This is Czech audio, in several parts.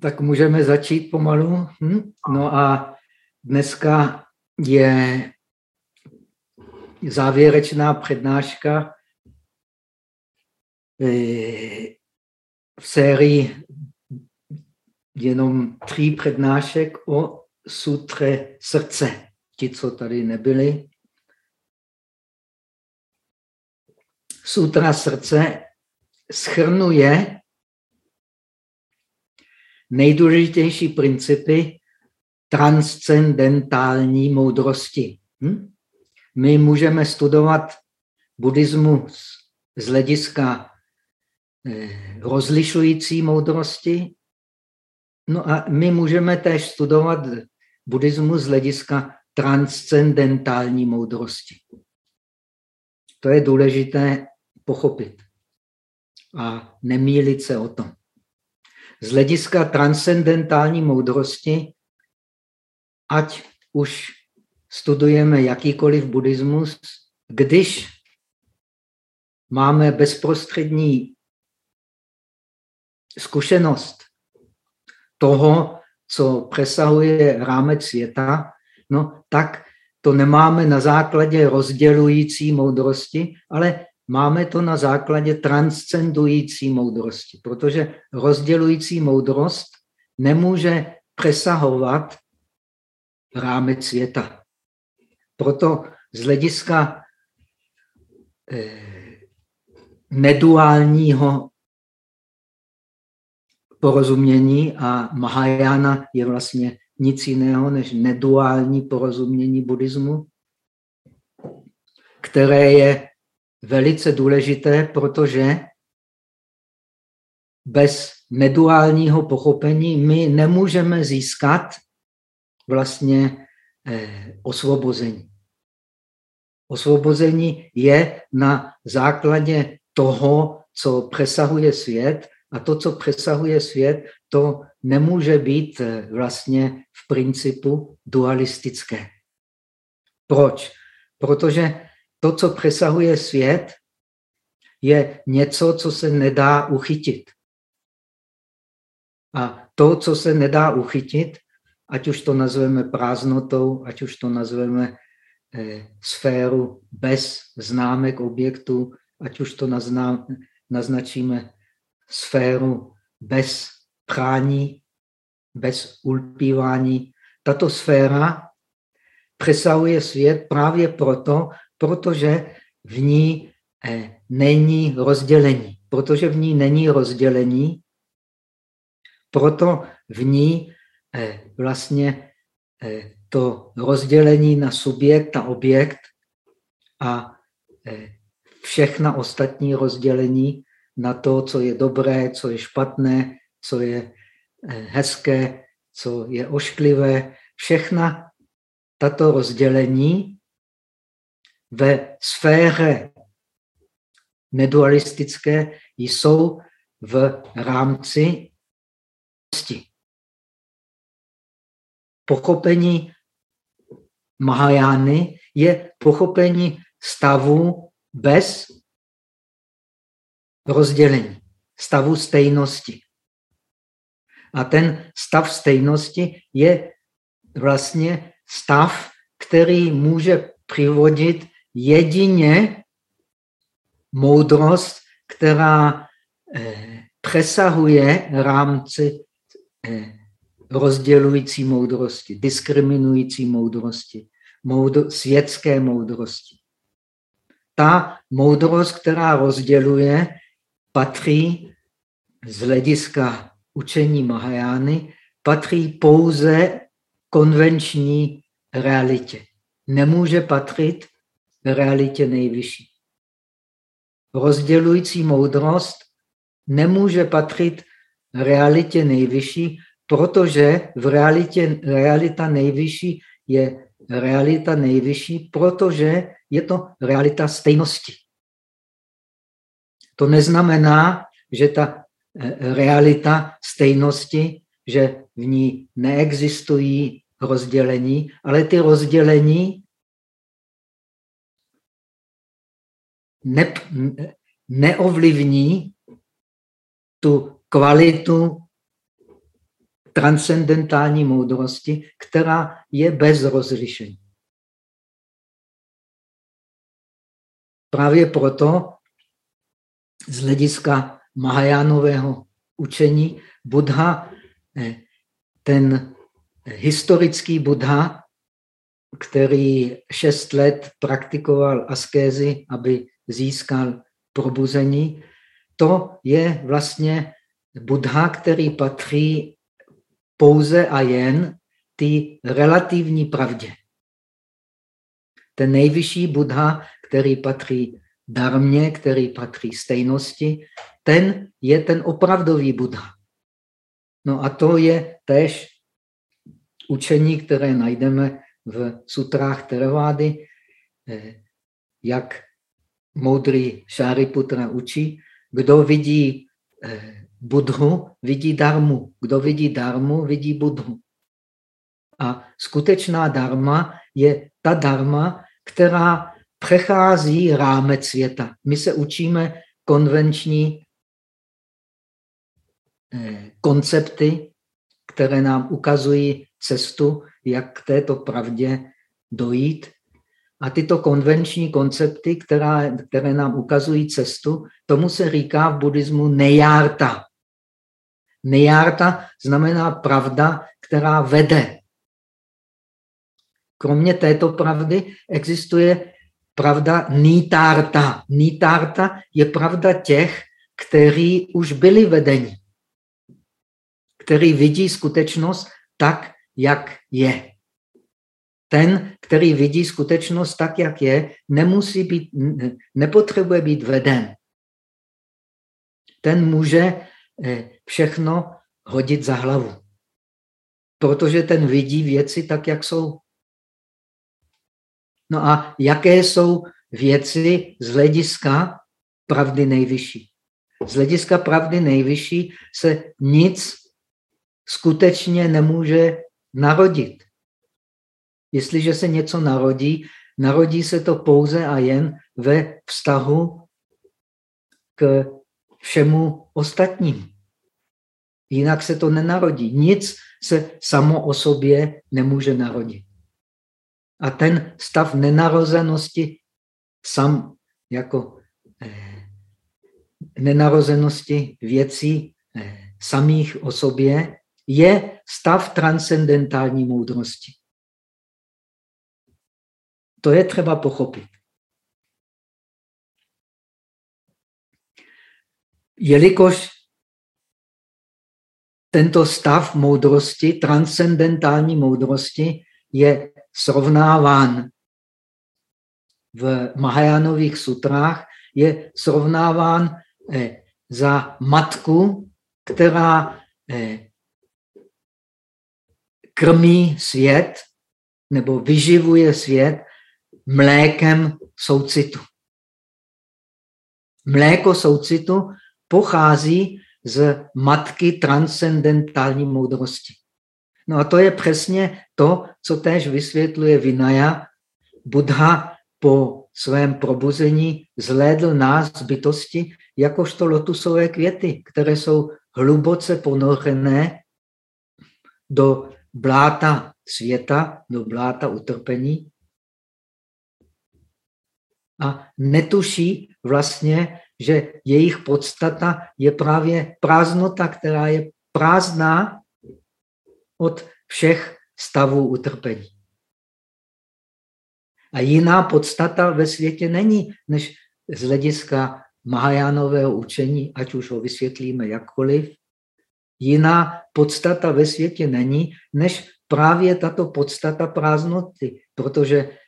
Tak můžeme začít pomalu. Hm? No a dneska je závěrečná přednáška eh, v sérii jenom tří přednášek o sutře srdce. Ti, co tady nebyli. Sutra srdce schrnuje nejdůležitější principy transcendentální moudrosti. Hm? My můžeme studovat buddhismus z hlediska eh, rozlišující moudrosti, no a my můžeme též studovat buddhismus z hlediska transcendentální moudrosti. To je důležité pochopit a nemýlit se o tom. Z hlediska transcendentální moudrosti, ať už studujeme jakýkoliv buddhismus, když máme bezprostřední zkušenost toho, co přesahuje rámec světa, no tak to nemáme na základě rozdělující moudrosti, ale máme to na základě transcendující moudrosti, protože rozdělující moudrost nemůže přesahovat rámec světa. Proto z hlediska eh, neduálního porozumění a Mahajana je vlastně nic jiného než neduální porozumění buddhismu, které je velice důležité, protože bez neduálního pochopení my nemůžeme získat vlastně eh, osvobození. Osvobození je na základě toho, co přesahuje svět a to, co přesahuje svět, to nemůže být eh, vlastně v principu dualistické. Proč? Protože to, co přesahuje svět, je něco, co se nedá uchytit. A to, co se nedá uchytit, ať už to nazveme prázdnotou, ať už to nazveme eh, sféru bez známek objektu, ať už to nazná, naznačíme sféru bez prání, bez ulpívání. Tato sféra přesahuje svět právě proto, protože v ní eh, není rozdělení. Protože v ní není rozdělení, proto v ní eh, vlastně eh, to rozdělení na subjekt a objekt a všechna ostatní rozdělení na to, co je dobré, co je špatné, co je hezké, co je ošklivé. Všechna tato rozdělení ve sféře nedualistické jsou v rámci Pochopení Mahajány je pochopení stavu bez rozdělení, stavu stejnosti. A ten stav stejnosti je vlastně stav, který může přivodit jedině moudrost, která eh, přesahuje rámci eh, rozdělující moudrosti, diskriminující moudrosti, moudr, světské moudrosti. Ta moudrost, která rozděluje, patří z hlediska učení Mahajány, patří pouze konvenční realitě. Nemůže patřit realitě nejvyšší. Rozdělující moudrost nemůže patřit realitě nejvyšší, protože v realitě, realita nejvyšší je realita nejvyšší, protože je to realita stejnosti. To neznamená, že ta eh, realita stejnosti, že v ní neexistují rozdělení, ale ty rozdělení ne, neovlivní tu kvalitu transcendentální moudrosti, která je bez rozlišení. Právě proto z hlediska Mahajánového učení Buddha, eh, ten historický Buddha, který šest let praktikoval askézy, aby získal probuzení, to je vlastně Buddha, který patří pouze a jen ty relativní pravdě. Ten nejvyšší Buddha, který patří darmě, který patří stejnosti, ten je ten opravdový Buddha. No a to je tež učení, které najdeme v sutrách Theravady, eh, jak moudrý Šáriputra učí, kdo vidí eh, Budhu, vidí darmu. Kdo vidí darmu, vidí Budhu. A skutečná darma je ta darma, která přechází rámec světa. My se učíme konvenční eh, koncepty, které nám ukazují cestu, jak k této pravdě dojít. A tyto konvenční koncepty, která, které nám ukazují cestu, tomu se říká v buddhismu nejárta. Nejárta znamená pravda, která vede. Kromě této pravdy existuje pravda nítárta. Nítárta je pravda těch, kteří už byli vedeni, který vidí skutečnost tak, jak je. Ten, který vidí skutečnost tak, jak je, nemusí být, nepotřebuje být veden. Ten může eh, všechno hodit za hlavu. Protože ten vidí věci tak, jak jsou. No a jaké jsou věci z hlediska pravdy nejvyšší? Z hlediska pravdy nejvyšší se nic skutečně nemůže narodit. Jestliže se něco narodí, narodí se to pouze a jen ve vztahu k všemu ostatním. Jinak se to nenarodí. Nic se samo o sobě nemůže narodit. A ten stav nenarozenosti sam jako eh, nenarozenosti věcí eh, samých o sobě je stav transcendentální moudrosti. To je třeba pochopit. Jelikož tento stav moudrosti, transcendentální moudrosti, je srovnáván v Mahajánových sutrách, je srovnáván eh, za matku, která eh, krmí svět nebo vyživuje svět mlékem soucitu. Mléko soucitu pochází z matky transcendentální moudrosti. No a to je přesně to, co též vysvětluje Vinaya. Buddha po svém probuzení zhlédl nás bytosti jakožto lotusové květy, které jsou hluboce ponořené do bláta světa, do bláta utrpení a netuší vlastně, že jejich podstata je právě prázdnota, která je prázdná od všech stavů utrpení. A jiná podstata ve světě není, než z hlediska Mahajánového učení, ať už ho vysvětlíme jakkoliv, jiná podstata ve světě není, než právě tato podstata prázdnoty, protože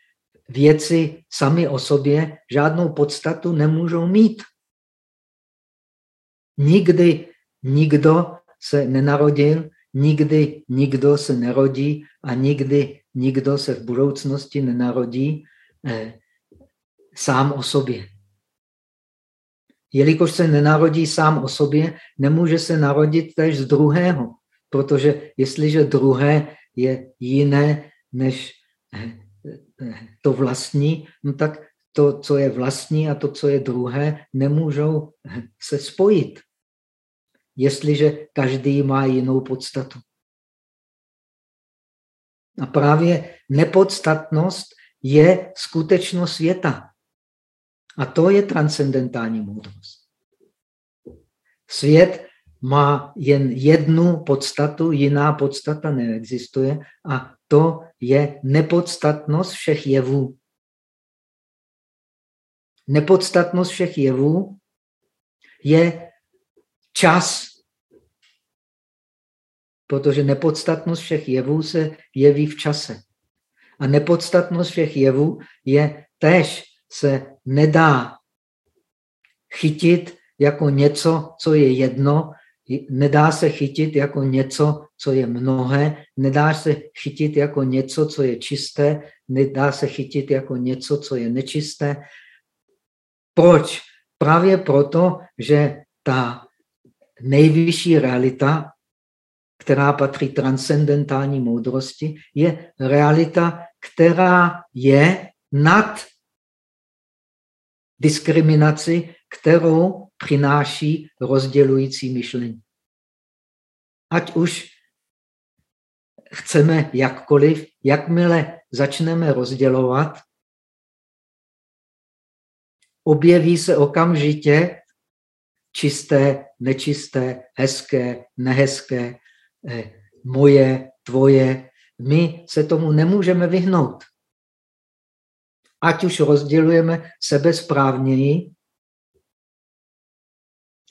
věci sami o sobě žádnou podstatu nemůžou mít. Nikdy nikdo se nenarodil, nikdy nikdo se nerodí a nikdy nikdo se v budoucnosti nenarodí eh, sám o sobě. Jelikož se nenarodí sám o sobě, nemůže se narodit tež z druhého, protože jestliže druhé je jiné než eh, to vlastní, no tak to, co je vlastní a to, co je druhé, nemůžou se spojit jestliže každý má jinou podstatu. A právě nepodstatnost je skutečnost světa. A to je transcendentální moudrost. Svět má jen jednu podstatu, jiná podstata neexistuje a to je nepodstatnost všech jevů. Nepodstatnost všech jevů je čas, protože nepodstatnost všech jevů se jeví v čase. A nepodstatnost všech jevů je tež se nedá chytit jako něco, co je jedno, nedá se chytit jako něco, co je mnohé, nedá se chytit jako něco, co je čisté, nedá se chytit jako něco, co je nečisté. Proč? Právě proto, že ta nejvyšší realita, která patří transcendentální moudrosti, je realita, která je nad diskriminaci, kterou přináší rozdělující myšlení. Ať už chceme jakkoliv, jakmile začneme rozdělovat, objeví se okamžitě čisté, nečisté, hezké, nehezké, eh, moje, tvoje. My se tomu nemůžeme vyhnout. Ať už rozdělujeme sebe správněji,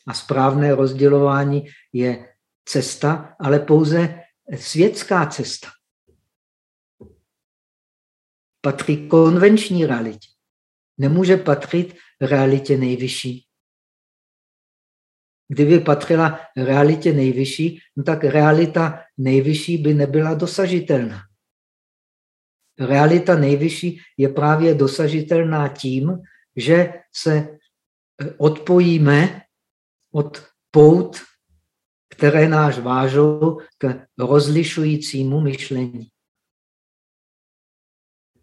a správné rozdělování je cesta, ale pouze světská cesta. Patří konvenční realitě. Nemůže patřit realitě nejvyšší. Kdyby patřila realitě nejvyšší, no tak realita nejvyšší by nebyla dosažitelná. Realita nejvyšší je právě dosažitelná tím, že se odpojíme od pout, které nás vážou k rozlišujícímu myšlení.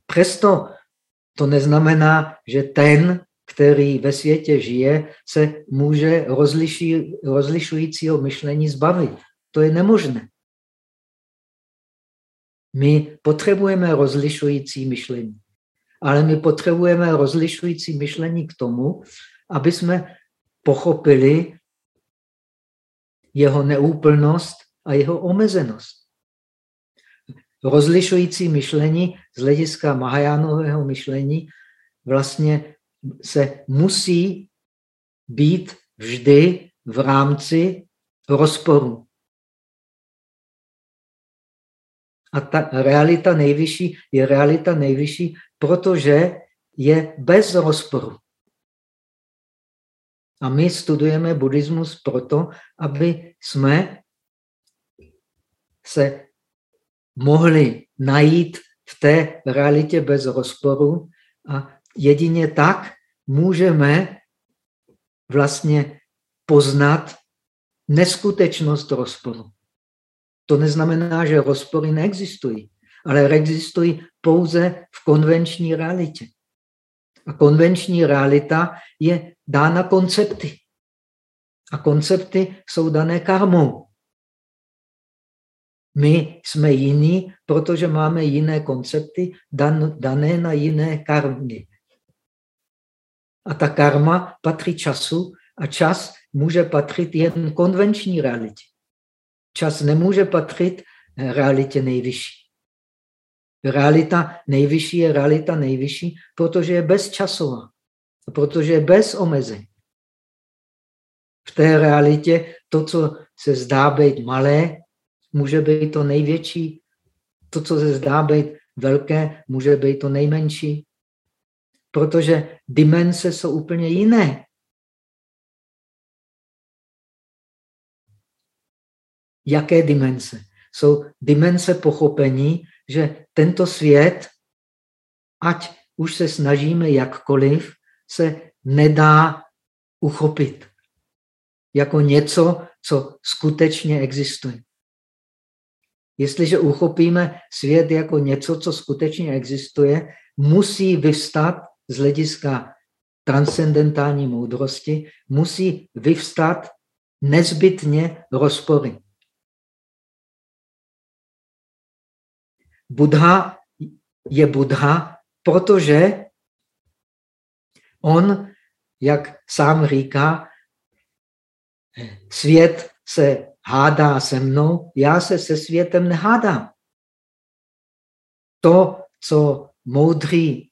Přesto to neznamená, že ten, který ve světě žije, se může rozliši, rozlišujícího myšlení zbavit. To je nemožné. My potřebujeme rozlišující myšlení, ale my potřebujeme rozlišující myšlení k tomu, aby jsme pochopili jeho neúplnost a jeho omezenost. Rozlišující myšlení z hlediska Mahajánového myšlení vlastně se musí být vždy v rámci rozporu. A ta realita nejvyšší je realita nejvyšší, protože je bez rozporu. A my studujeme buddhismus proto, aby jsme se mohli najít v té realitě bez rozporu a jedině tak můžeme vlastně poznat neskutečnost rozporu. To neznamená, že rozpory neexistují, ale existují pouze v konvenční realitě. A konvenční realita je dána koncepty. A koncepty jsou dané karmou. My jsme jiní, protože máme jiné koncepty dan, dané na jiné karmy. A ta karma patří času a čas může patřit jen konvenční realitě. Čas nemůže patřit realitě nejvyšší. Realita nejvyšší je realita nejvyšší, protože je bezčasová, protože bez omezení. V té realitě to, co se zdá být malé, může být to největší. To, co se zdá být velké, může být to nejmenší. Protože dimenze jsou úplně jiné. Jaké dimenze? Jsou dimenze pochopení, že tento svět, ať už se snažíme jakkoliv, se nedá uchopit jako něco, co skutečně existuje. Jestliže uchopíme svět jako něco, co skutečně existuje, musí vyvstat z hlediska transcendentální moudrosti, musí vyvstat nezbytně rozpory. Buddha je Buddha, protože on, jak sám říká, svět se hádá se mnou, já se se světem nehádám. To, co moudrý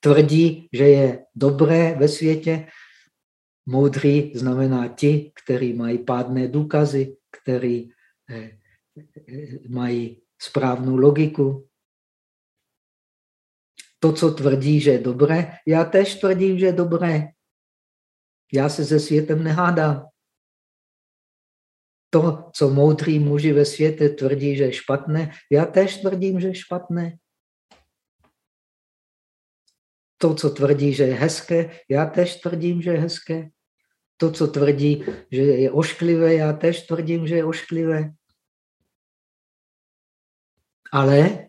tvrdí, že je dobré ve světě, moudrý znamená ti, kteří mají pádné důkazy, kteří eh, eh, mají správnou logiku. To, co tvrdí, že je dobré, já tež tvrdím, že je dobré. Já se se světem nehádám. To, co moudrý muži ve světě tvrdí, že je špatné, já tež tvrdím, že je špatné. To, co tvrdí, že je hezké, já tež tvrdím, že je hezké. To, co tvrdí, že je ošklivé, já tež tvrdím, že je ošklivé. Ale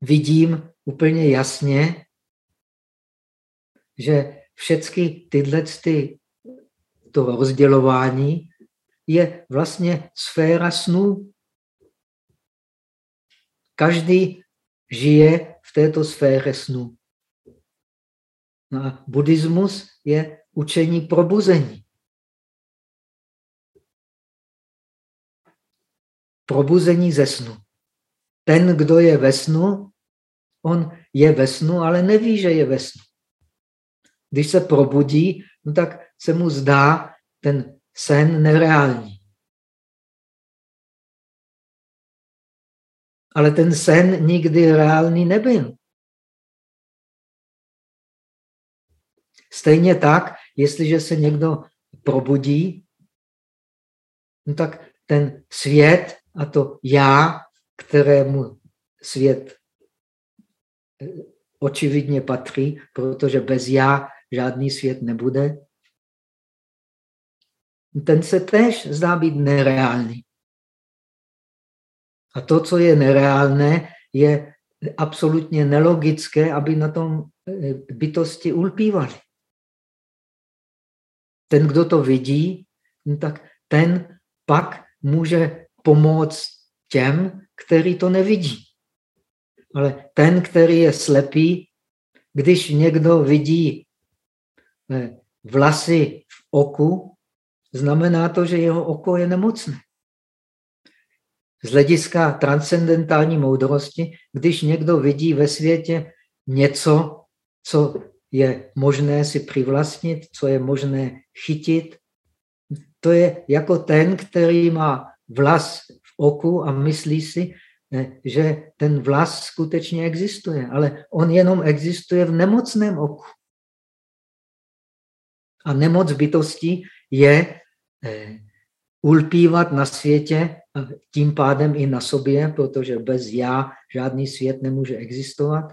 vidím úplně jasně, že všechny tyhle ty, to rozdělování je vlastně sféra snů. Každý žije v této sféře snu. No a buddhismus je učení probuzení. Probuzení ze snu. Ten, kdo je ve snu, on je ve snu, ale neví, že je ve snu. Když se probudí, no tak se mu zdá ten sen nereální. Ale ten sen nikdy reálný nebyl. Stejně tak, jestliže se někdo probudí, no tak ten svět a to já, kterému svět eh, očividně patří, protože bez já žádný svět nebude, ten se též zdá být nereálný. A to, co je nereálné, je absolutně nelogické, aby na tom eh, bytosti ulpívali. Ten, kdo to vidí, no tak ten pak může pomoct těm, který to nevidí. Ale ten, který je slepý, když někdo vidí eh, vlasy v oku, znamená to, že jeho oko je nemocné. Z hlediska transcendentální moudrosti, když někdo vidí ve světě něco, co je možné si přivlastnit, co je možné chytit. To je jako ten, který má vlas oku a myslí si, eh, že ten vlas skutečně existuje, ale on jenom existuje v nemocném oku. A nemoc bytosti je eh, ulpívat na světě tím pádem i na sobě, protože bez já žádný svět nemůže existovat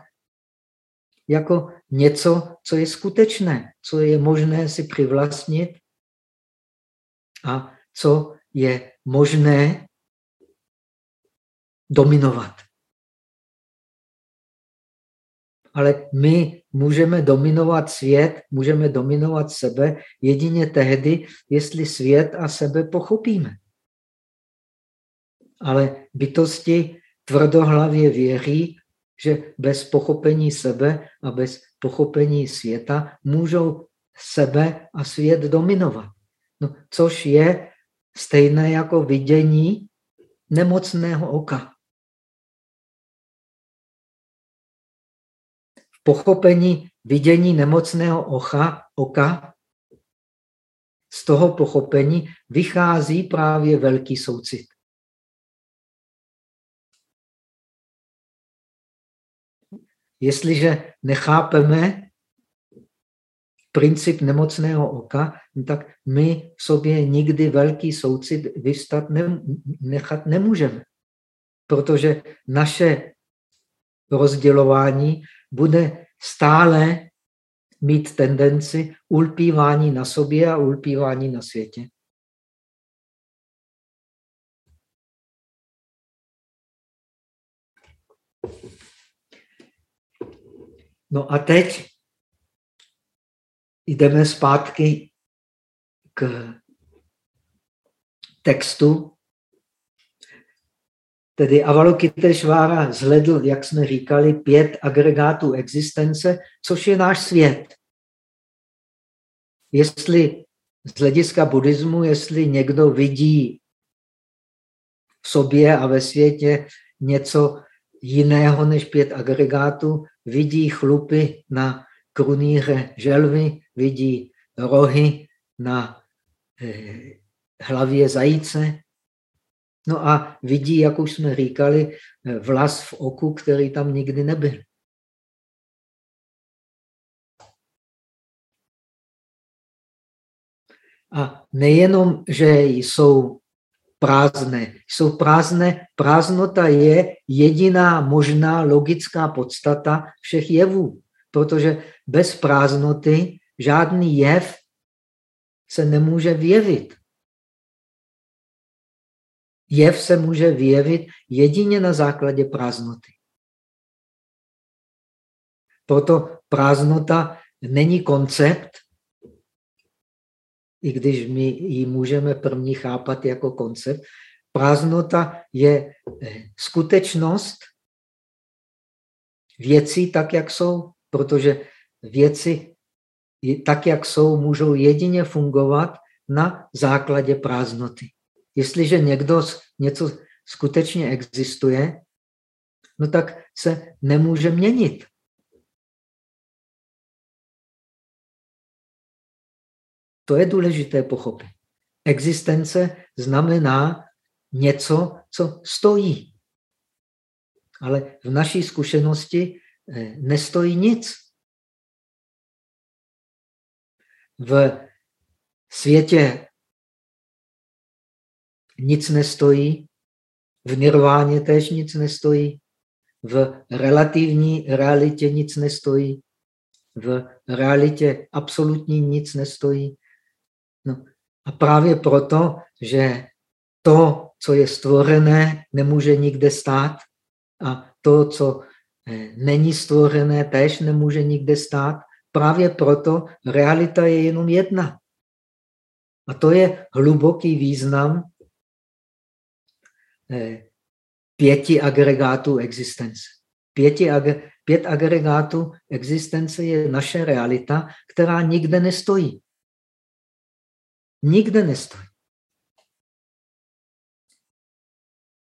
jako něco, co je skutečné, co je možné si přivlastnit a co je možné dominovat. Ale my můžeme dominovat svět, můžeme dominovat sebe jedině tehdy, jestli svět a sebe pochopíme. Ale bytosti tvrdohlavě věří, že bez pochopení sebe a bez pochopení světa můžou sebe a svět dominovat. No, což je stejné jako vidění nemocného oka. Pochopení vidění nemocného ocha, oka, z toho pochopení vychází právě velký soucit. Jestliže nechápeme princip nemocného oka, tak my v sobě nikdy velký soucit vystat ne, nechat nemůžeme. Protože naše rozdělování bude stále mít tendenci ulpívání na sobě a ulpívání na světě. No a teď jdeme zpátky k textu. Tedy Avalokiteshvára zhledl, jak jsme říkali, pět agregátů existence, což je náš svět. Jestli z hlediska buddhismu, jestli někdo vidí v sobě a ve světě něco jiného než pět agregátů, vidí chlupy na kruníře želvy, vidí rohy na eh, hlavě zajíce, no a vidí, jak už jsme říkali, eh, vlas v oku, který tam nikdy nebyl. A nejenom, že jsou prázdné. Jsou prázdné. Prázdnota je jediná možná logická podstata všech jevů, protože bez prázdnoty žádný jev se nemůže vyjevit. Jev se může vyjevit jedině na základě prázdnoty. Proto prázdnota není koncept, i když my ji můžeme první chápat jako koncept. Prázdnota je eh, skutečnost věcí tak, jak jsou, protože věci tak, jak jsou, můžou jedině fungovat na základě prázdnoty. Jestliže někdo něco skutečně existuje, no tak se nemůže měnit. To je důležité pochopit. Existence znamená něco, co stojí. Ale v naší zkušenosti eh, nestojí nic. V světě nic nestojí, v nirváně též nic nestojí, v relativní realitě nic nestojí, v realitě absolutní nic nestojí. No. A právě proto, že to, co je stvorené, nemůže nikde stát a to, co eh, není stvorené, též nemůže nikde stát. Právě proto realita je jenom jedna. A to je hluboký význam pěti agregátů existence. Pěti ag pět agregátů existence je naše realita, která nikde nestojí. Nikde nestojí.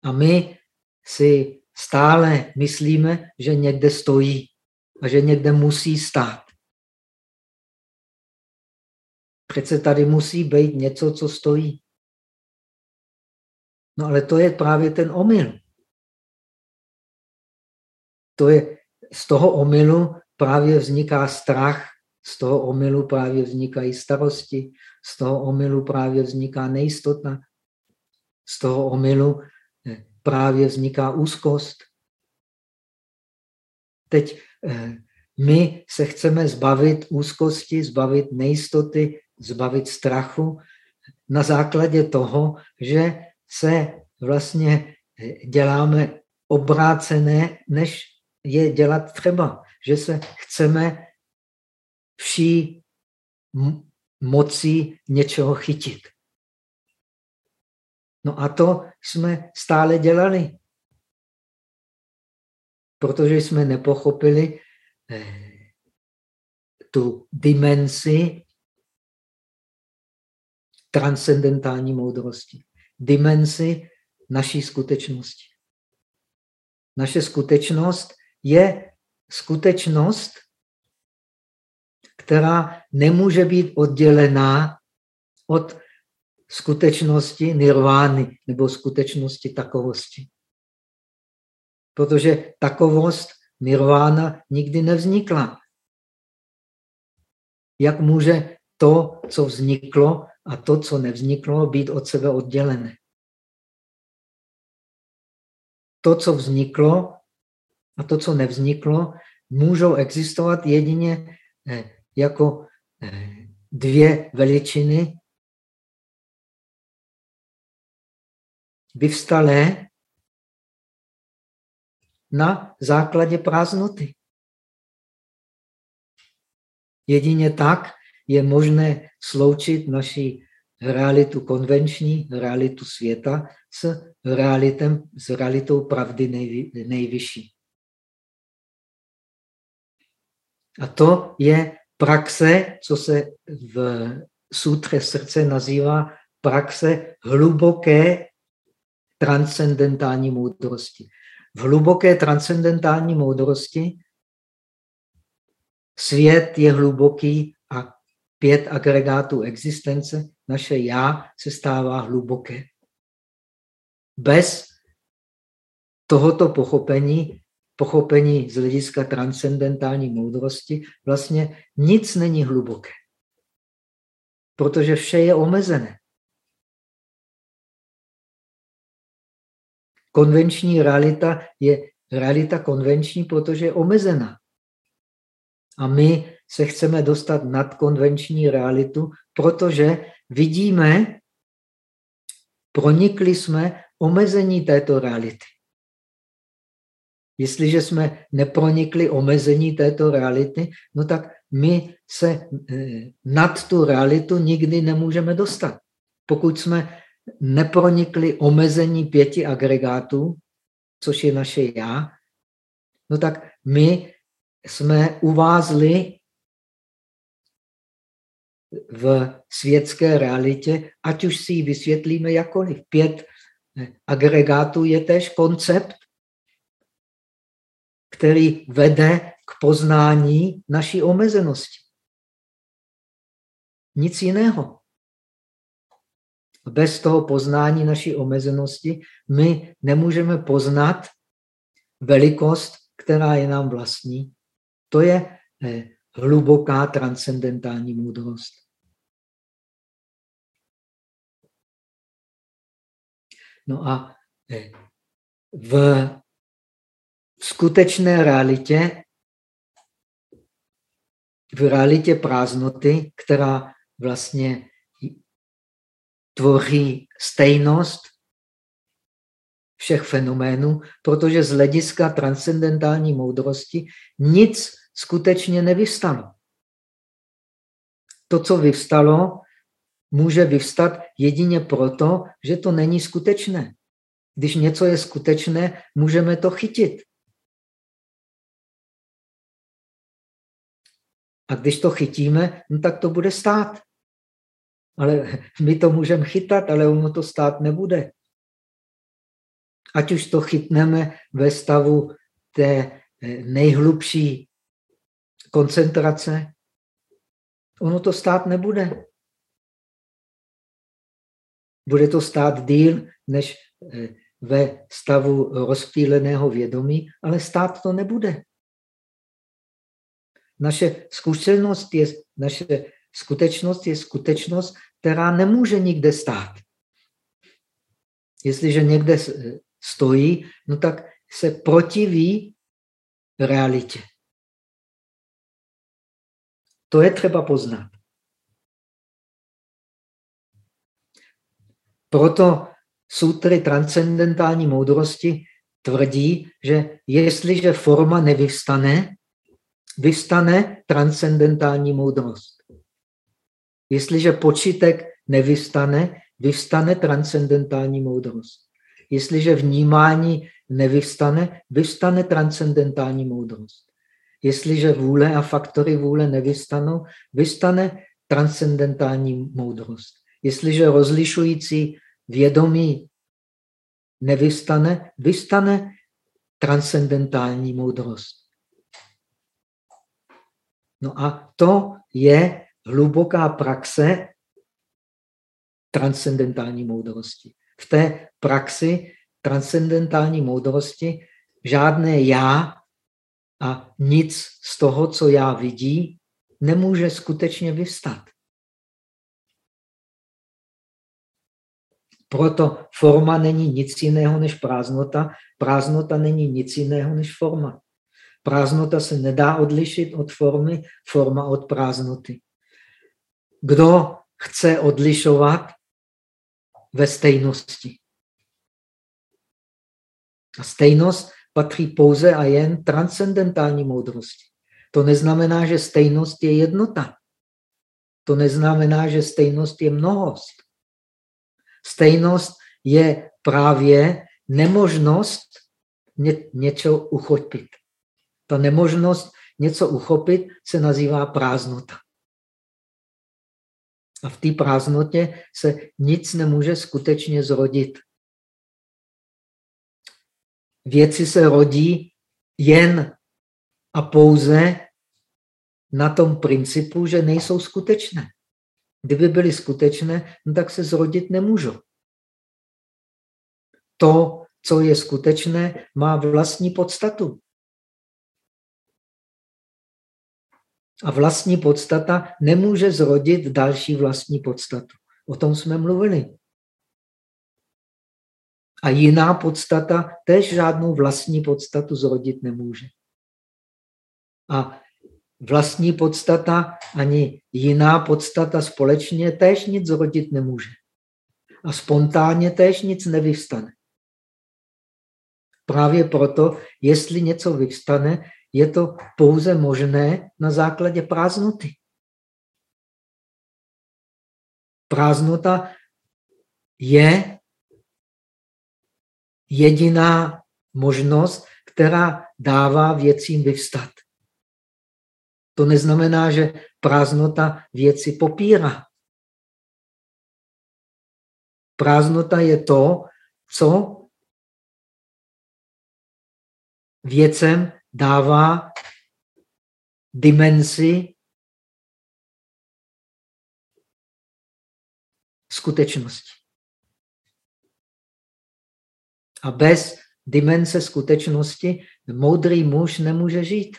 A my si stále myslíme, že někde stojí a že někde musí stát. Přece tady musí být něco, co stojí. No ale to je právě ten omyl. To je, z toho omylu právě vzniká strach, z toho omylu právě vznikají starosti, z toho omylu právě vzniká nejistota, z toho omylu eh, právě vzniká úzkost. Teď eh, my se chceme zbavit úzkosti, zbavit nejistoty, zbavit strachu na základě toho, že se vlastně eh, děláme obrácené, než je dělat třeba. Že se chceme vší mocí něčeho chytit. No a to jsme stále dělali. Protože jsme nepochopili eh, tu dimenzi transcendentální moudrosti. Dimenzi naší skutečnosti. Naše skutečnost je skutečnost, která nemůže být oddělená od skutečnosti nirvány nebo skutečnosti takovosti. Protože takovost nirvána nikdy nevznikla. Jak může to, co vzniklo a to, co nevzniklo, být od sebe oddělené? To, co vzniklo a to, co nevzniklo, můžou existovat jedině eh, jako eh, dvě veličiny vyvstalé na základě prázdnoty. Jedině tak je možné sloučit naši realitu konvenční, realitu světa s, realitem, s realitou pravdy nejvy, nejvyšší. A to je praxe, co se v sutře srdce nazývá praxe hluboké transcendentální moudrosti. V hluboké transcendentální moudrosti svět je hluboký pět agregátů existence, naše já se stává hluboké. Bez tohoto pochopení, pochopení z hlediska transcendentální moudrosti, vlastně nic není hluboké. Protože vše je omezené. Konvenční realita je realita konvenční, protože je omezená. A my se chceme dostat nad konvenční realitu, protože vidíme, pronikli jsme omezení této reality. Jestliže jsme nepronikli omezení této reality, no tak my se eh, nad tu realitu nikdy nemůžeme dostat. Pokud jsme nepronikli omezení pěti agregátů, což je naše já, no tak my jsme uvázli v světské realitě, ať už si ji vysvětlíme jakoliv. Pět agregátů je tež koncept, který vede k poznání naší omezenosti. Nic jiného. Bez toho poznání naší omezenosti my nemůžeme poznat velikost, která je nám vlastní. To je eh, hluboká transcendentální moudrost. No a eh, v skutečné realitě, v realitě prázdnoty, která vlastně tvoří stejnost všech fenoménů, protože z hlediska transcendentální moudrosti nic skutečně nevystalo. To, co vyvstalo, může vyvstat jedině proto, že to není skutečné. Když něco je skutečné, můžeme to chytit. A když to chytíme, no tak to bude stát. Ale my to můžeme chytat, ale ono to stát nebude. Ať už to chytneme ve stavu té eh, nejhlubší koncentrace, ono to stát nebude. Bude to stát díl než eh, ve stavu rozptýleného vědomí, ale stát to nebude. Naše zkušenost je, naše skutečnost je skutečnost, která nemůže nikde stát. Jestliže někde stojí, no tak se protiví realitě. To je třeba poznat. Proto sutry transcendentální moudrosti tvrdí, že jestliže forma nevystane, vystane transcendentální moudrost. Jestliže počítek nevystane, vystane transcendentální moudrost. Jestliže vnímání nevystane, vystane transcendentální moudrost. Jestliže vůle a faktory vůle nevystanou, vystane transcendentální moudrost. Jestliže rozlišující vědomí nevystane, vystane transcendentální moudrost. No a to je hluboká praxe transcendentální moudrosti. V té praxi transcendentální moudrosti žádné já a nic z toho, co já vidí, nemůže skutečně vystat. Proto forma není nic jiného než prázdnota, prázdnota není nic jiného než forma. Prázdnota se nedá odlišit od formy, forma od prázdnoty. Kdo chce odlišovat ve stejnosti? A stejnost patří pouze a jen transcendentální moudrosti. To neznamená, že stejnost je jednota. To neznamená, že stejnost je mnohost. Stejnost je právě nemožnost ně, něco uchopit. Ta nemožnost něco uchopit se nazývá prázdnota. A v té prázdnotě se nic nemůže skutečně zrodit. Věci se rodí jen a pouze na tom principu, že nejsou skutečné. Kdyby byly skutečné, no tak se zrodit nemůžou. To, co je skutečné, má vlastní podstatu. A vlastní podstata nemůže zrodit další vlastní podstatu. O tom jsme mluvili. A jiná podstata tež žádnou vlastní podstatu zrodit nemůže. A vlastní podstata ani jiná podstata společně též nic zrodit nemůže. A spontánně též nic nevyvstane. Právě proto, jestli něco vyvstane, je to pouze možné na základě prázdnoty. Prázdnota je jediná možnost, která dává věcím vyvstat. To neznamená, že prázdnota věci popírá. Prázdnota je to, co věcem dává dimenzi skutečnosti. A bez dimenze skutečnosti moudrý muž nemůže žít.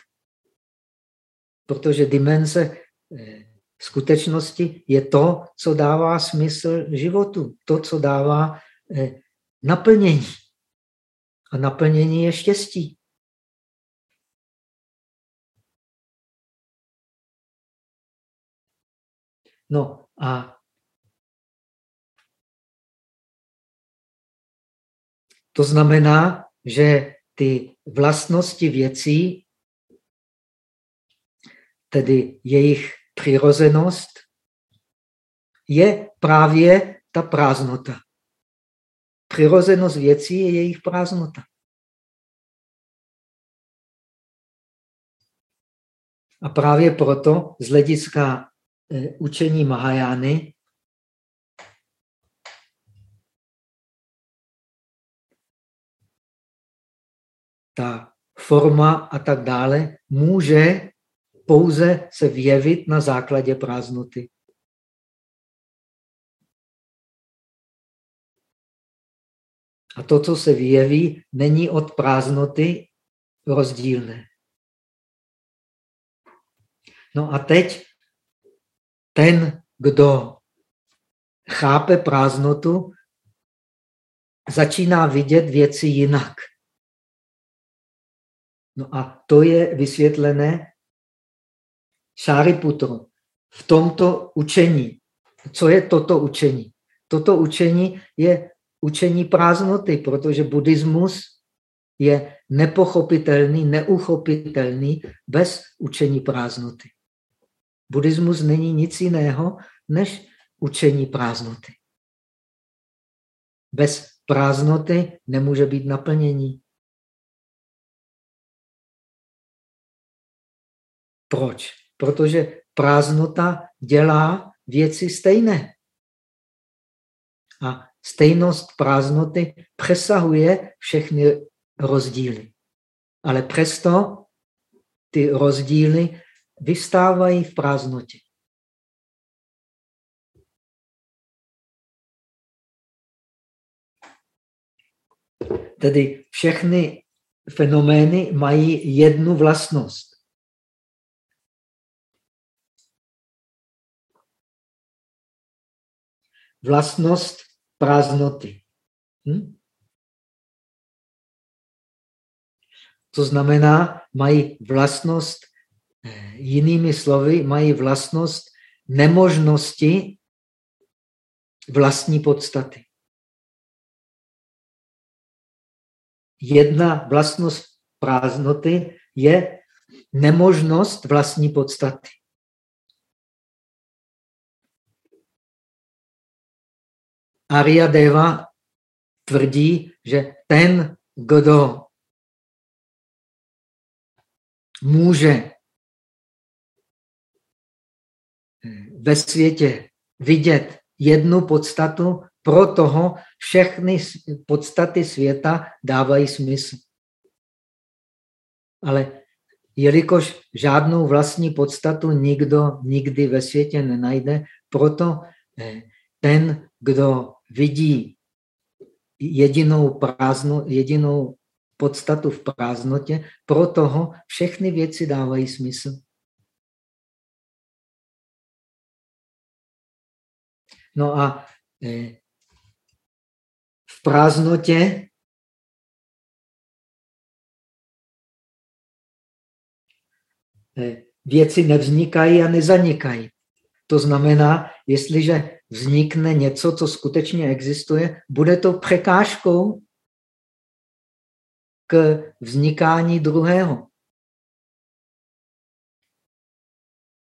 Protože dimenze eh, skutečnosti je to, co dává smysl životu, to, co dává eh, naplnění. A naplnění je štěstí. No a to znamená, že ty vlastnosti věcí, tedy jejich přirozenost, je právě ta prázdnota. Přirozenost věcí je jejich prázdnota. A právě proto z hlediska Eh, učení Mahajány ta forma a tak dále může pouze se vyjevit na základě prázdnoty. A to, co se vyjeví, není od prázdnoty rozdílné. No a teď ten, kdo chápe prázdnotu, začíná vidět věci jinak. No a to je vysvětlené Šáriputro. V tomto učení. Co je toto učení? Toto učení je učení prázdnoty, protože buddhismus je nepochopitelný, neuchopitelný bez učení prázdnoty. Buddhismus není nic jiného než učení prázdnoty. Bez prázdnoty nemůže být naplnění. Proč? Protože prázdnota dělá věci stejné. A stejnost prázdnoty přesahuje všechny rozdíly. Ale přesto ty rozdíly vystávají v prázdnotě. Tedy všechny fenomény mají jednu vlastnost. Vlastnost prázdnoty. Hm? To znamená, mají vlastnost jinými slovy, mají vlastnost nemožnosti vlastní podstaty. Jedna vlastnost prázdnoty je nemožnost vlastní podstaty. Arya Deva tvrdí, že ten, kdo může ve světě vidět jednu podstatu, pro toho všechny podstaty světa dávají smysl. Ale jelikož žádnou vlastní podstatu nikdo nikdy ve světě nenajde, proto eh, ten, kdo vidí jedinou, prázdno, jedinou podstatu v prázdnotě, pro toho všechny věci dávají smysl. No a eh, v prázdnotě eh, věci nevznikají a nezanikají. To znamená, jestliže vznikne něco, co skutečně existuje, bude to překážkou k vznikání druhého.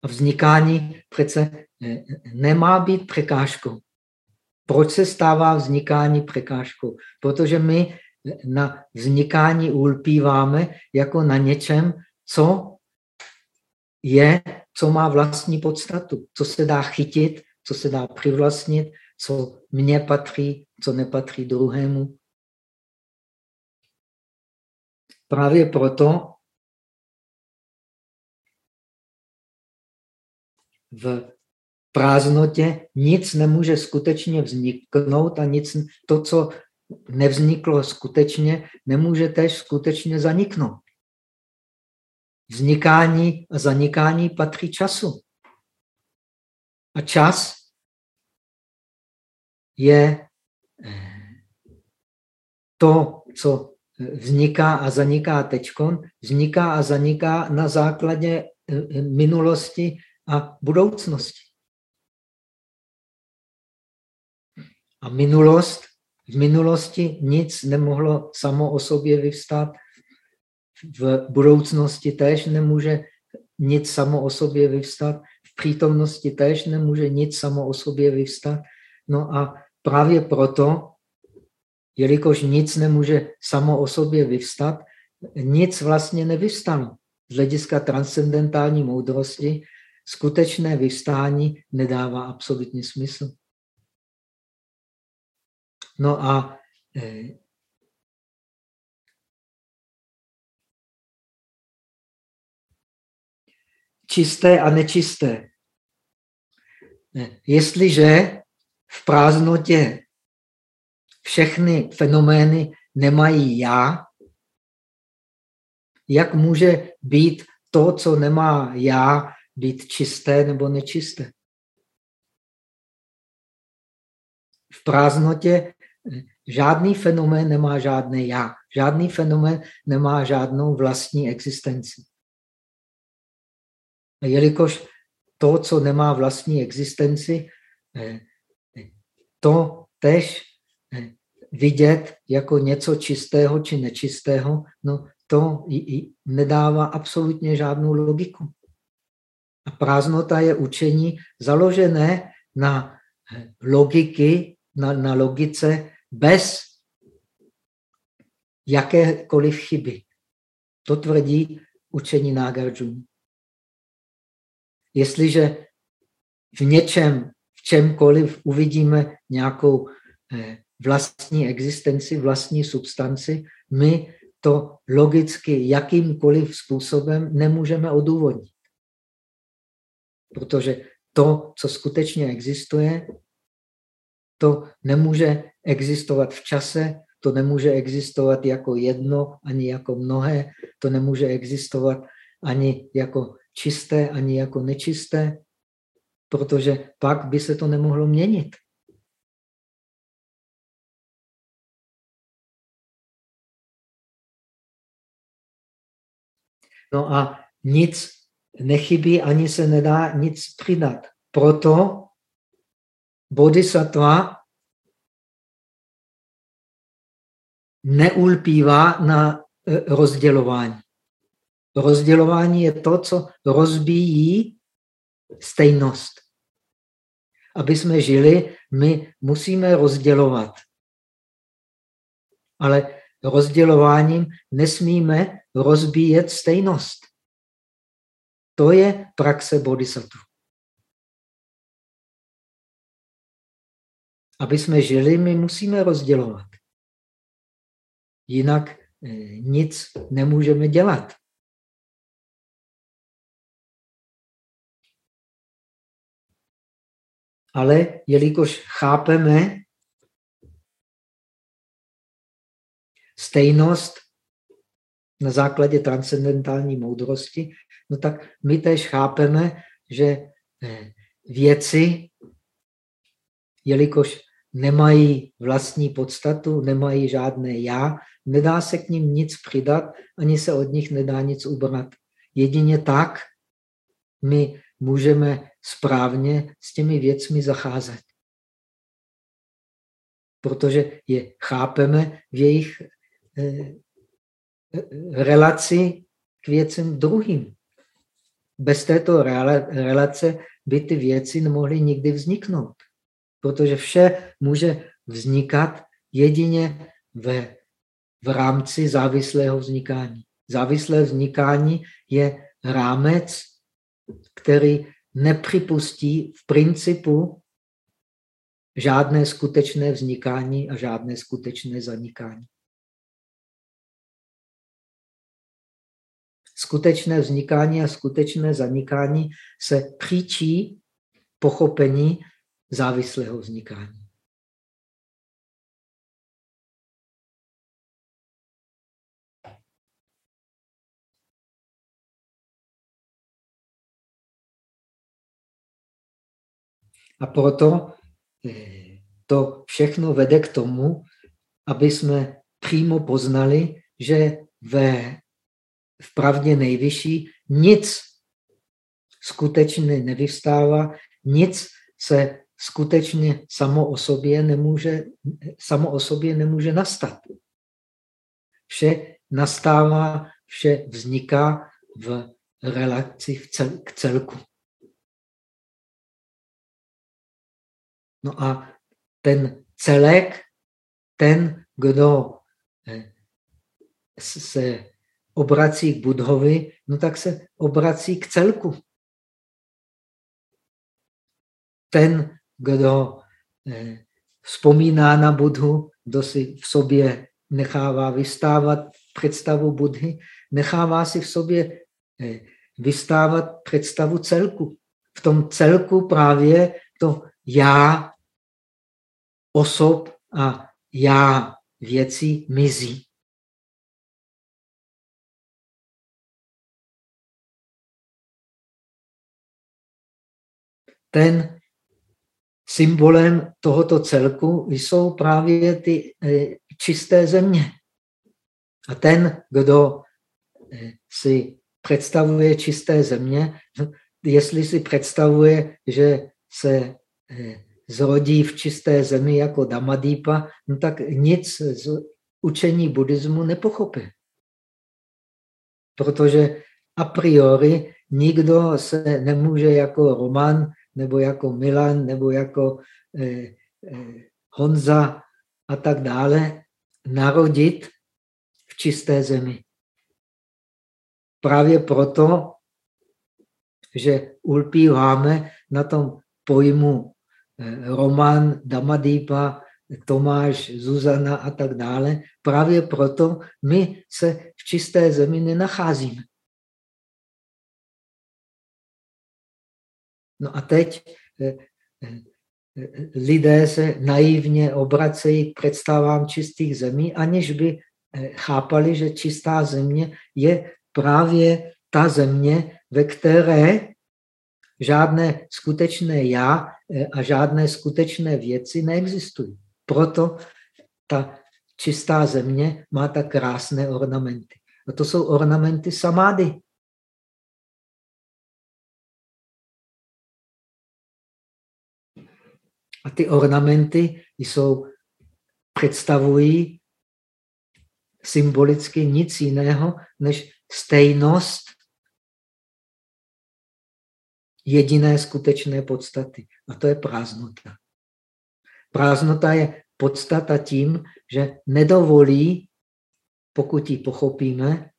A vznikání přece eh, nemá být překážkou. Proč se stává vznikání překážkou? Protože my na vznikání ulpíváme jako na něčem, co je, co má vlastní podstatu, co se dá chytit, co se dá přivlastnit, co mně patří, co nepatří druhému. Právě proto v prázdnotě nic nemůže skutečně vzniknout a nic, to, co nevzniklo skutečně, nemůže tež skutečně zaniknout. Vznikání a zanikání patří času. A čas je eh, to, co vzniká a zaniká teďkon, vzniká a zaniká na základě eh, minulosti a budoucnosti. A minulost, v minulosti nic nemohlo samo o sobě vyvstat, v budoucnosti též nemůže nic samo o sobě vyvstat, v přítomnosti též nemůže nic samo o sobě vyvstat. No a právě proto, jelikož nic nemůže samo o sobě vyvstat, nic vlastně nevyvstalo. Z hlediska transcendentální moudrosti skutečné vyvstání nedává absolutní smysl. No a eh, čisté a nečisté. Jestliže v prázdnotě všechny fenomény nemají já, jak může být to, co nemá já, být čisté nebo nečisté? V prázdnotě žádný fenomén nemá žádné já. Žádný fenomén nemá žádnou vlastní existenci. A jelikož to, co nemá vlastní existenci, eh, to tež eh, vidět jako něco čistého či nečistého, no to nedává absolutně žádnou logiku. A prázdnota je učení založené na eh, logiky, na, na logice bez jakékoliv chyby. To tvrdí učení Nagarjuna. Jestliže v něčem, čemkoliv uvidíme nějakou eh, vlastní existenci, vlastní substanci, my to logicky jakýmkoliv způsobem nemůžeme odůvodnit. Protože to, co skutečně existuje, to nemůže existovat v čase, to nemůže existovat jako jedno, ani jako mnohé, to nemůže existovat ani jako čisté, ani jako nečisté, protože pak by se to nemohlo měnit. No a nic nechybí, ani se nedá nic přidat. Proto bodhisattva neulpívá na e, rozdělování. Rozdělování je to, co rozbíjí stejnost. aby jsme žili, my musíme rozdělovat. Ale rozdělováním nesmíme rozbíjet stejnost. To je praxe bodhisattva. Aby jsme žili, my musíme rozdělovat. Jinak eh, nic nemůžeme dělat. Ale jelikož chápeme stejnost na základě transcendentální moudrosti, no tak my tež chápeme, že eh, věci, jelikož nemají vlastní podstatu, nemají žádné já, nedá se k ním nic přidat, ani se od nich nedá nic ubrat. Jedině tak my můžeme správně s těmi věcmi zacházet. Protože je chápeme v jejich eh, relaci k věcem druhým. Bez této relace by ty věci nemohly nikdy vzniknout. Protože vše může vznikat jedině ve, v rámci závislého vznikání. Závislé vznikání je rámec, který nepřipustí v principu žádné skutečné vznikání a žádné skutečné zanikání. Skutečné vznikání a skutečné zanikání se příčí pochopení závislého vznikání. A proto eh, to všechno vede k tomu, aby jsme přímo poznali, že ve, v pravdě nejvyšší nic skutečně nevystává, nic se skutečně samo o sobě nemůže, samo o sobě nemůže nastat. Vše nastává, vše vzniká v relaci v cel, k celku. No a ten celek, ten, kdo eh, se obrací k Budhovi, no tak se obrací k celku. Ten, kdo eh, vzpomíná na Budhu, kdo si v sobě nechává vystávat představu Budhy, nechává si v sobě eh, vystávat představu celku. V tom celku právě to já osob a já věcí mizí. Ten symbolem tohoto celku jsou právě ty eh, čisté země. A ten, kdo eh, si představuje čisté země, jestli si představuje, že se zrodí v čisté zemi jako Damadýpa, no tak nic z učení buddhismu nepochopí. Protože a priori nikdo se nemůže jako Roman nebo jako Milan, nebo jako eh, eh, Honza a tak dále, narodit v čisté zemi. Právě proto, že ulpíváme na tom pojmu eh, Roman, Damadýpa, Tomáš, Zuzana a tak dále, právě proto my se v čisté zemi nenacházíme. No a teď eh, eh, lidé se naivně obracejí k představám čistých zemí, aniž by eh, chápali, že čistá země je právě ta země, ve které žádné skutečné já a žádné skutečné věci neexistují. Proto ta čistá země má tak krásné ornamenty. A to jsou ornamenty samády. A ty ornamenty jsou, představují symbolicky nic jiného než stejnost jediné skutečné podstaty. A to je prázdnota. Prázdnota je podstata tím, že nedovolí, pokud ji pochopíme,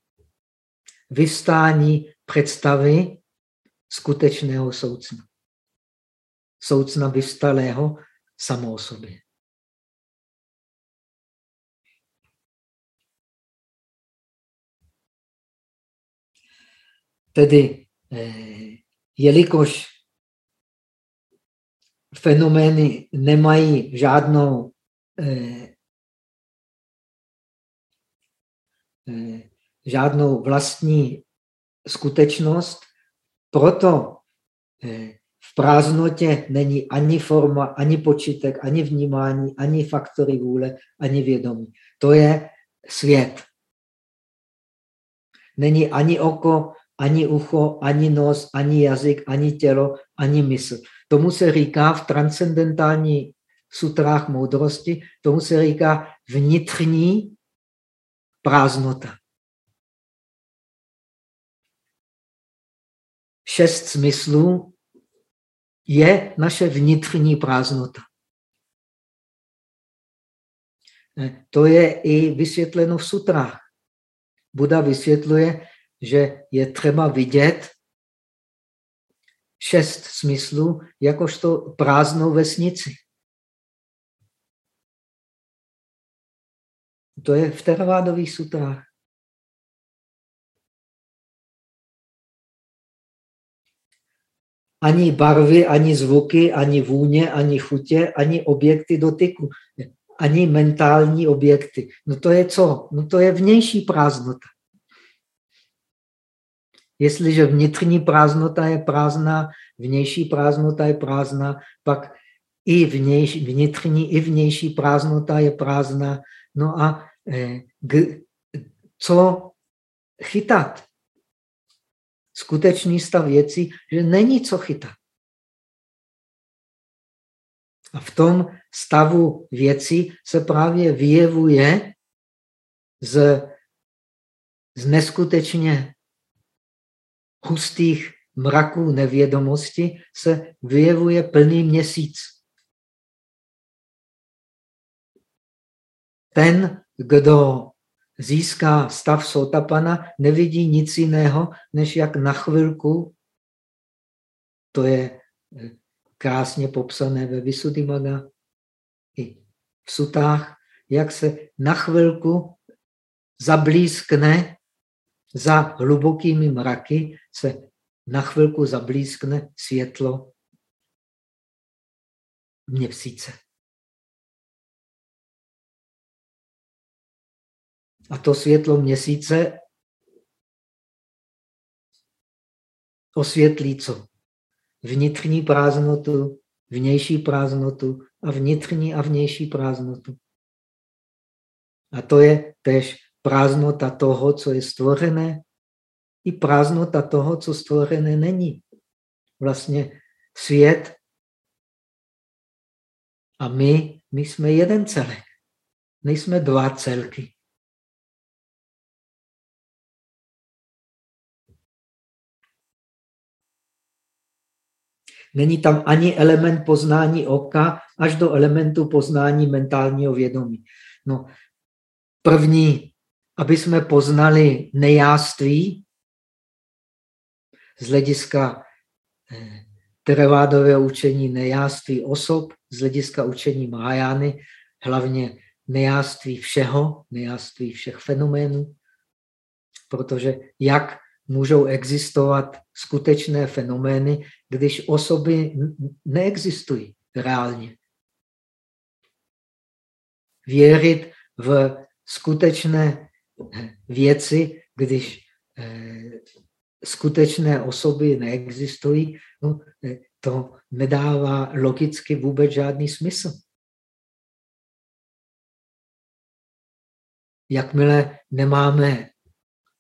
vystání představy skutečného soucna. Soucna vystalého samo o sobě. Tedy, eh, jelikož fenomény nemají žádnou eh, eh, žádnou vlastní skutečnost, proto v prázdnotě není ani forma, ani počítek, ani vnímání, ani faktory vůle, ani vědomí. To je svět. Není ani oko, ani ucho, ani nos, ani jazyk, ani tělo, ani mysl. Tomu se říká v transcendentální sutrách moudrosti, tomu se říká vnitřní prázdnota. Šest smyslů je naše vnitřní prázdnota. To je i vysvětleno v sutrách. Buda vysvětluje, že je třeba vidět šest smyslů jakožto prázdnou vesnici. To je v teravádových sutrách. Ani barvy, ani zvuky, ani vůně, ani chutě, ani objekty dotyku, ani mentální objekty. No to je co? No to je vnější prázdnota. Jestliže vnitřní prázdnota je prázdná, vnější prázdnota je prázdná, pak i vnější, vnitřní, i vnější prázdnota je prázdná. No a eh, g, co chytat? Skutečný stav věcí, že není co chytat. A v tom stavu věcí se právě vyjevuje z, z neskutečně hustých mraků nevědomosti se vyjevuje plný měsíc. Ten, kdo získá stav sotapana, nevidí nic jiného, než jak na chvilku, to je eh, krásně popsané ve Visuddhimaga i v sutách, jak se na chvilku zablízkne za hlubokými mraky se na chvilku zablízkne světlo měsíce. A to světlo měsíce osvětlí co? Vnitřní prázdnotu, vnější prázdnotu a vnitřní a vnější prázdnotu. A to je tež prázdnota toho, co je stvořené, i prázdnota toho, co stvořené není. Vlastně svět a my, my jsme jeden celek. Nejsme dva celky. Není tam ani element poznání oka, až do elementu poznání mentálního vědomí. No, první aby jsme poznali nejáství z hlediska eh, terevádového učení nejáství osob, z hlediska učení Mahajány, hlavně nejáství všeho, nejáství všech fenoménů, protože jak můžou existovat skutečné fenomény, když osoby neexistují reálně. Věřit v skutečné věci, když eh, skutečné osoby neexistují, no, eh, to nedává logicky vůbec žádný smysl. Jakmile nemáme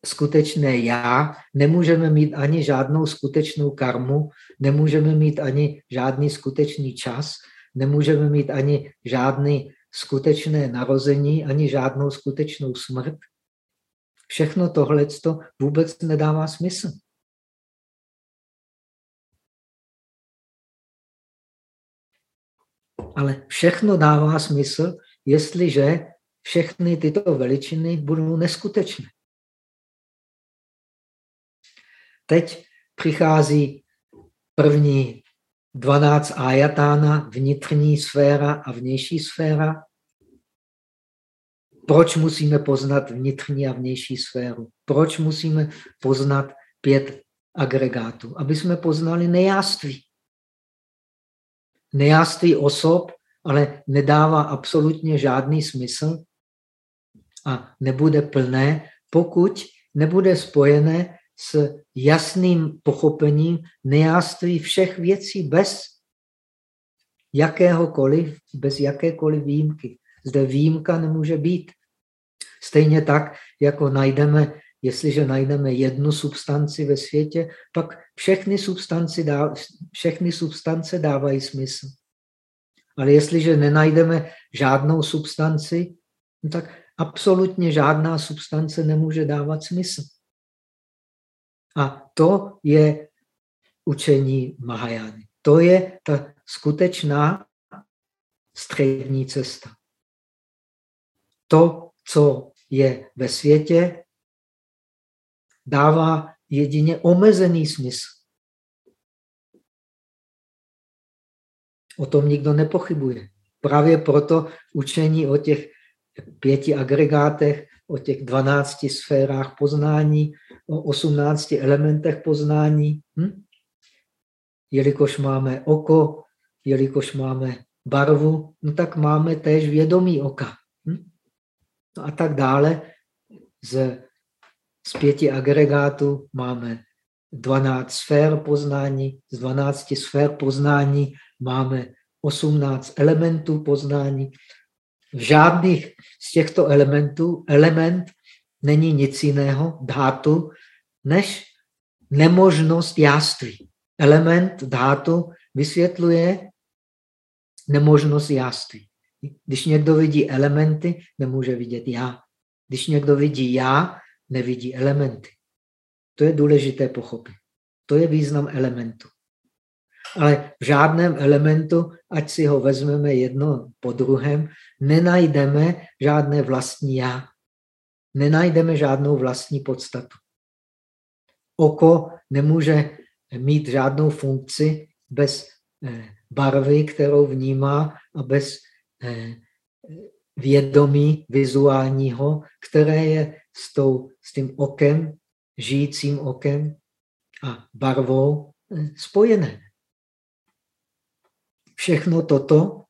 skutečné já, nemůžeme mít ani žádnou skutečnou karmu, nemůžeme mít ani žádný skutečný čas, nemůžeme mít ani žádný skutečné narození, ani žádnou skutečnou smrt. Všechno tohle vůbec nedává smysl. Ale všechno dává smysl, jestliže všechny tyto veličiny budou neskutečné. Teď přichází první 12 ajatána, vnitřní sféra a vnější sféra. Proč musíme poznat vnitřní a vnější sféru? Proč musíme poznat pět agregátů? Aby jsme poznali nejáství. Nejáství osob ale nedává absolutně žádný smysl a nebude plné, pokud nebude spojené s jasným pochopením nejáství všech věcí bez jakéhokoliv, bez jakékoliv výjimky. Zde výjimka nemůže být. Stejně tak, jako najdeme, jestliže najdeme jednu substanci ve světě, pak všechny, substanci dá, všechny substance dávají smysl. Ale jestliže nenajdeme žádnou substanci, no tak absolutně žádná substance nemůže dávat smysl. A to je učení Mahajány. To je ta skutečná střední cesta. To, co je ve světě, dává jedině omezený smysl. O tom nikdo nepochybuje. Právě proto učení o těch pěti agregátech, o těch dvanácti sférách poznání, o osmnácti elementech poznání. Hm? Jelikož máme oko, jelikož máme barvu, no tak máme též vědomí oka. No a tak dále. Z, z pěti agregátů máme 12 sfér poznání, z 12 sfér poznání máme 18 elementů poznání. V žádných z těchto elementů element není nic jiného, dhátu, než nemožnost jáství. Element dhátu vysvětluje nemožnost jáství. Když někdo vidí elementy, nemůže vidět já. Když někdo vidí já, nevidí elementy. To je důležité pochopit. To je význam elementu. Ale v žádném elementu, ať si ho vezmeme jedno po druhém, nenajdeme žádné vlastní já. Nenajdeme žádnou vlastní podstatu. Oko nemůže mít žádnou funkci bez eh, barvy, kterou vnímá a bez vědomí vizuálního, které je s, tou, s tím okem, žijícím okem a barvou eh, spojené všechno toto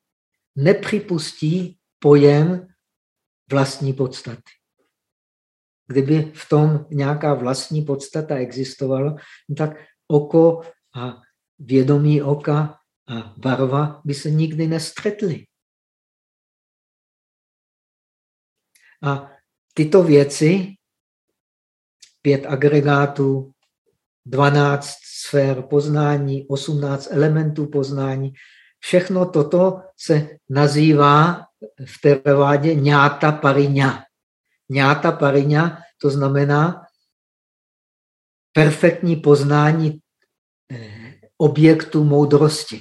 nepřipustí pojem vlastní podstaty. Kdyby v tom nějaká vlastní podstata existovala, tak oko a vědomí oka a barva by se nikdy nestretly. A tyto věci, pět agregátů, 12 sfér poznání, 18 elementů poznání, Všechno toto se nazývá v terevádě ňáta pariňa. Ňáta pariňa to znamená perfektní poznání eh, objektu moudrosti.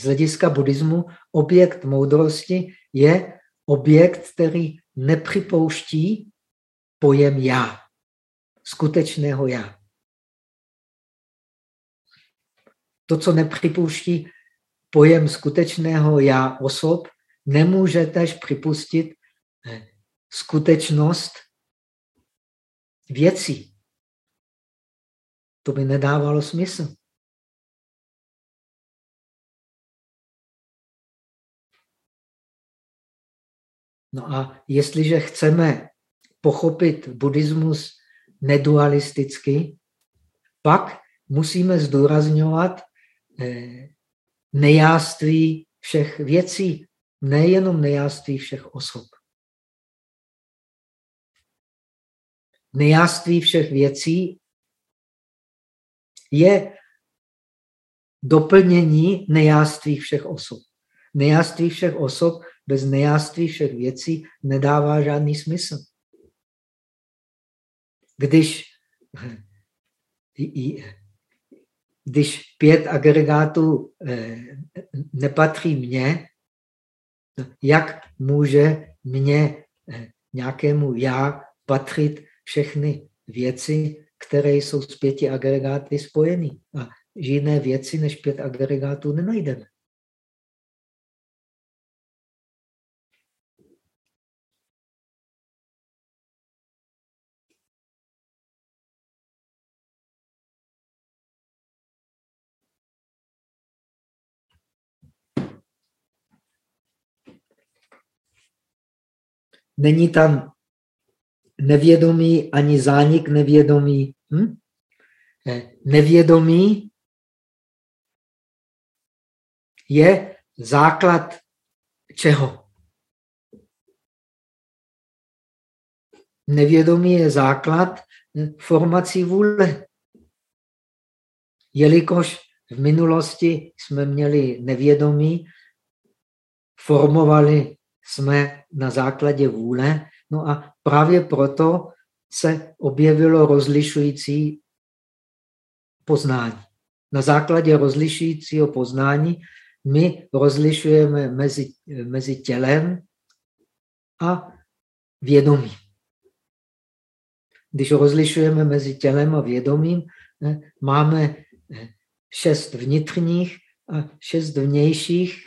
Z hlediska buddhismu objekt moudrosti je objekt, který nepřipouští pojem já, skutečného já. to, co nepřipouští pojem skutečného já osob, nemůže tež připustit eh, skutečnost věcí. To by nedávalo smysl. No a jestliže chceme pochopit buddhismus nedualisticky, pak musíme zdůrazňovat Eh, nejáství všech věcí, nejenom nejáství všech osob. Nejáství všech věcí je doplnění nejáství všech osob. Nejáství všech osob bez nejáství všech věcí nedává žádný smysl. Když když pět agregátů eh, nepatří mně, jak může mně eh, nějakému já patřit všechny věci, které jsou s pěti agregáty spojeny. A jiné věci než pět agregátů nenajdeme. Není tam nevědomí ani zánik nevědomí. Hm? Eh, nevědomí je základ čeho? Nevědomí je základ formací vůle. Jelikož v minulosti jsme měli nevědomí, formovali jsme na základě vůle, no a právě proto se objevilo rozlišující poznání. Na základě rozlišujícího poznání my rozlišujeme mezi, mezi tělem a vědomím. Když rozlišujeme mezi tělem a vědomím, eh, máme eh, šest vnitřních a šest vnějších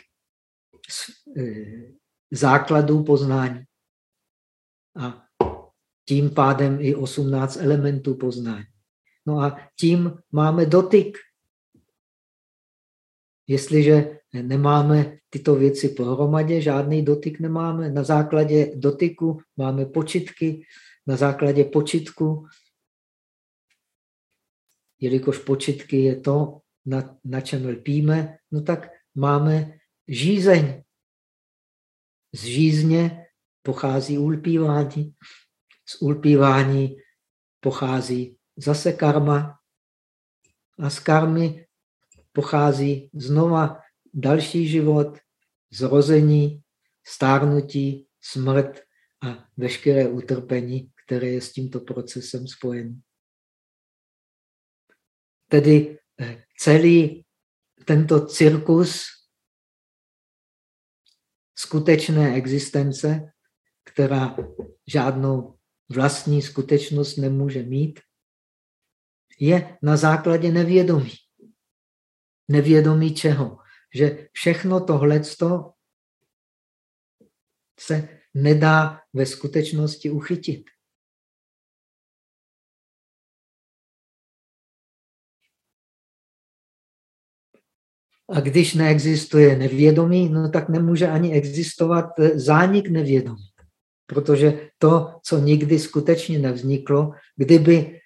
eh, základů poznání. A tím pádem i 18 elementů poznání. No a tím máme dotyk. Jestliže nemáme tyto věci pohromadě, žádný dotyk nemáme. Na základě dotyku máme počitky, na základě počitku, jelikož počitky je to, na, na čem lpíme, no tak máme žízeň. Z žízně pochází ulpívání, z ulpívání pochází zase karma a z karmy pochází znova další život, zrození, stárnutí, smrt a veškeré utrpení, které je s tímto procesem spojené. Tedy eh, celý tento cirkus skutečné existence, která žádnou vlastní skutečnost nemůže mít, je na základě nevědomí. Nevědomí čeho? Že všechno tohleto se nedá ve skutečnosti uchytit. A když neexistuje nevědomí, no tak nemůže ani existovat eh, zánik nevědomí. Protože to, co nikdy skutečně nevzniklo, kdyby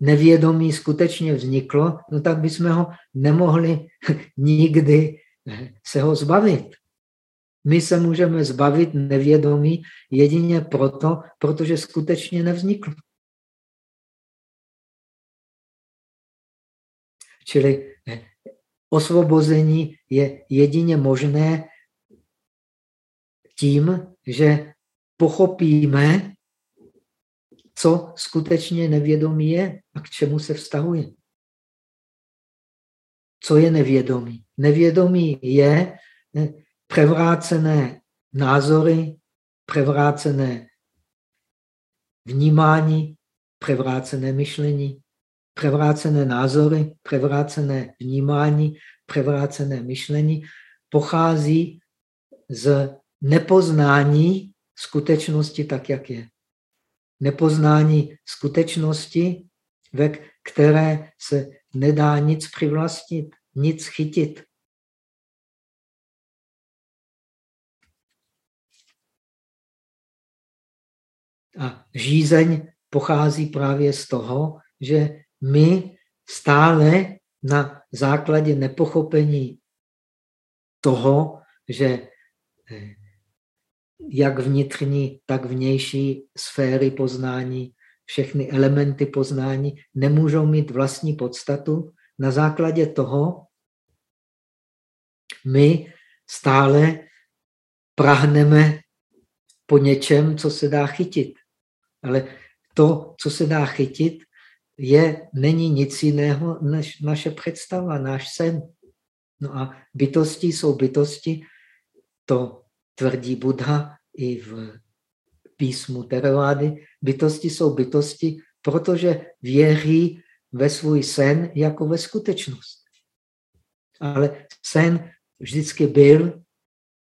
nevědomí skutečně vzniklo, no tak bychom ho nemohli nikdy eh, se ho zbavit. My se můžeme zbavit nevědomí jedině proto, protože skutečně nevzniklo. Čili eh, osvobození je jedině možné tím, že pochopíme, co skutečně nevědomí je a k čemu se vztahuje. Co je nevědomí? Nevědomí je eh, převrácené názory, převrácené vnímání, převrácené myšlení převrácené názory, převrácené vnímání, převrácené myšlení pochází z nepoznání skutečnosti tak, jak je. Nepoznání skutečnosti, ve které se nedá nic přivlastnit, nic chytit. A žízeň pochází právě z toho, že my stále na základě nepochopení toho, že eh, jak vnitřní, tak vnější sféry poznání, všechny elementy poznání nemůžou mít vlastní podstatu. Na základě toho my stále prahneme po něčem, co se dá chytit. Ale to, co se dá chytit, je, není nic jiného než naše představa, náš sen. No a bytosti jsou bytosti, to tvrdí Buddha i v písmu Theravady. Bytosti jsou bytosti, protože věří ve svůj sen jako ve skutečnost. Ale sen vždycky byl,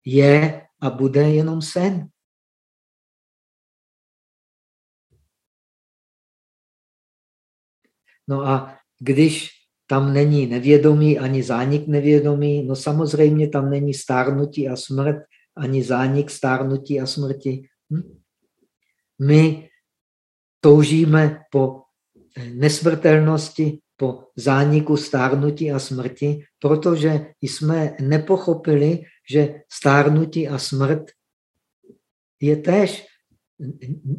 je a bude jenom sen. No a když tam není nevědomí ani zánik nevědomí, no samozřejmě tam není stárnutí a smrt, ani zánik stárnutí a smrti. Hm? My toužíme po nesmrtelnosti, po zániku stárnutí a smrti, protože jsme nepochopili, že stárnutí a smrt je též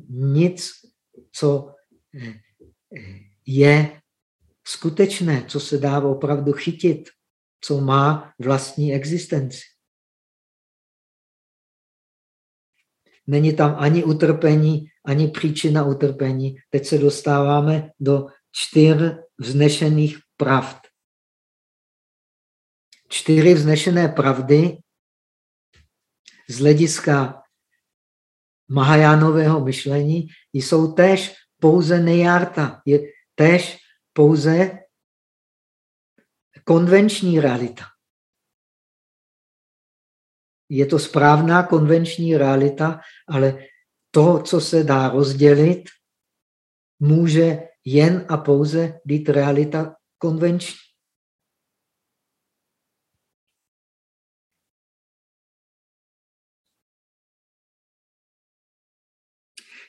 nic, co je skutečné, co se dá opravdu chytit, co má vlastní existenci. Není tam ani utrpení, ani příčina utrpení. Teď se dostáváme do čtyř vznešených pravd. Čtyři vznešené pravdy z hlediska Mahajánového myšlení jsou též pouze nejárta, je též pouze konvenční realita. Je to správná konvenční realita, ale to, co se dá rozdělit, může jen a pouze být realita konvenční.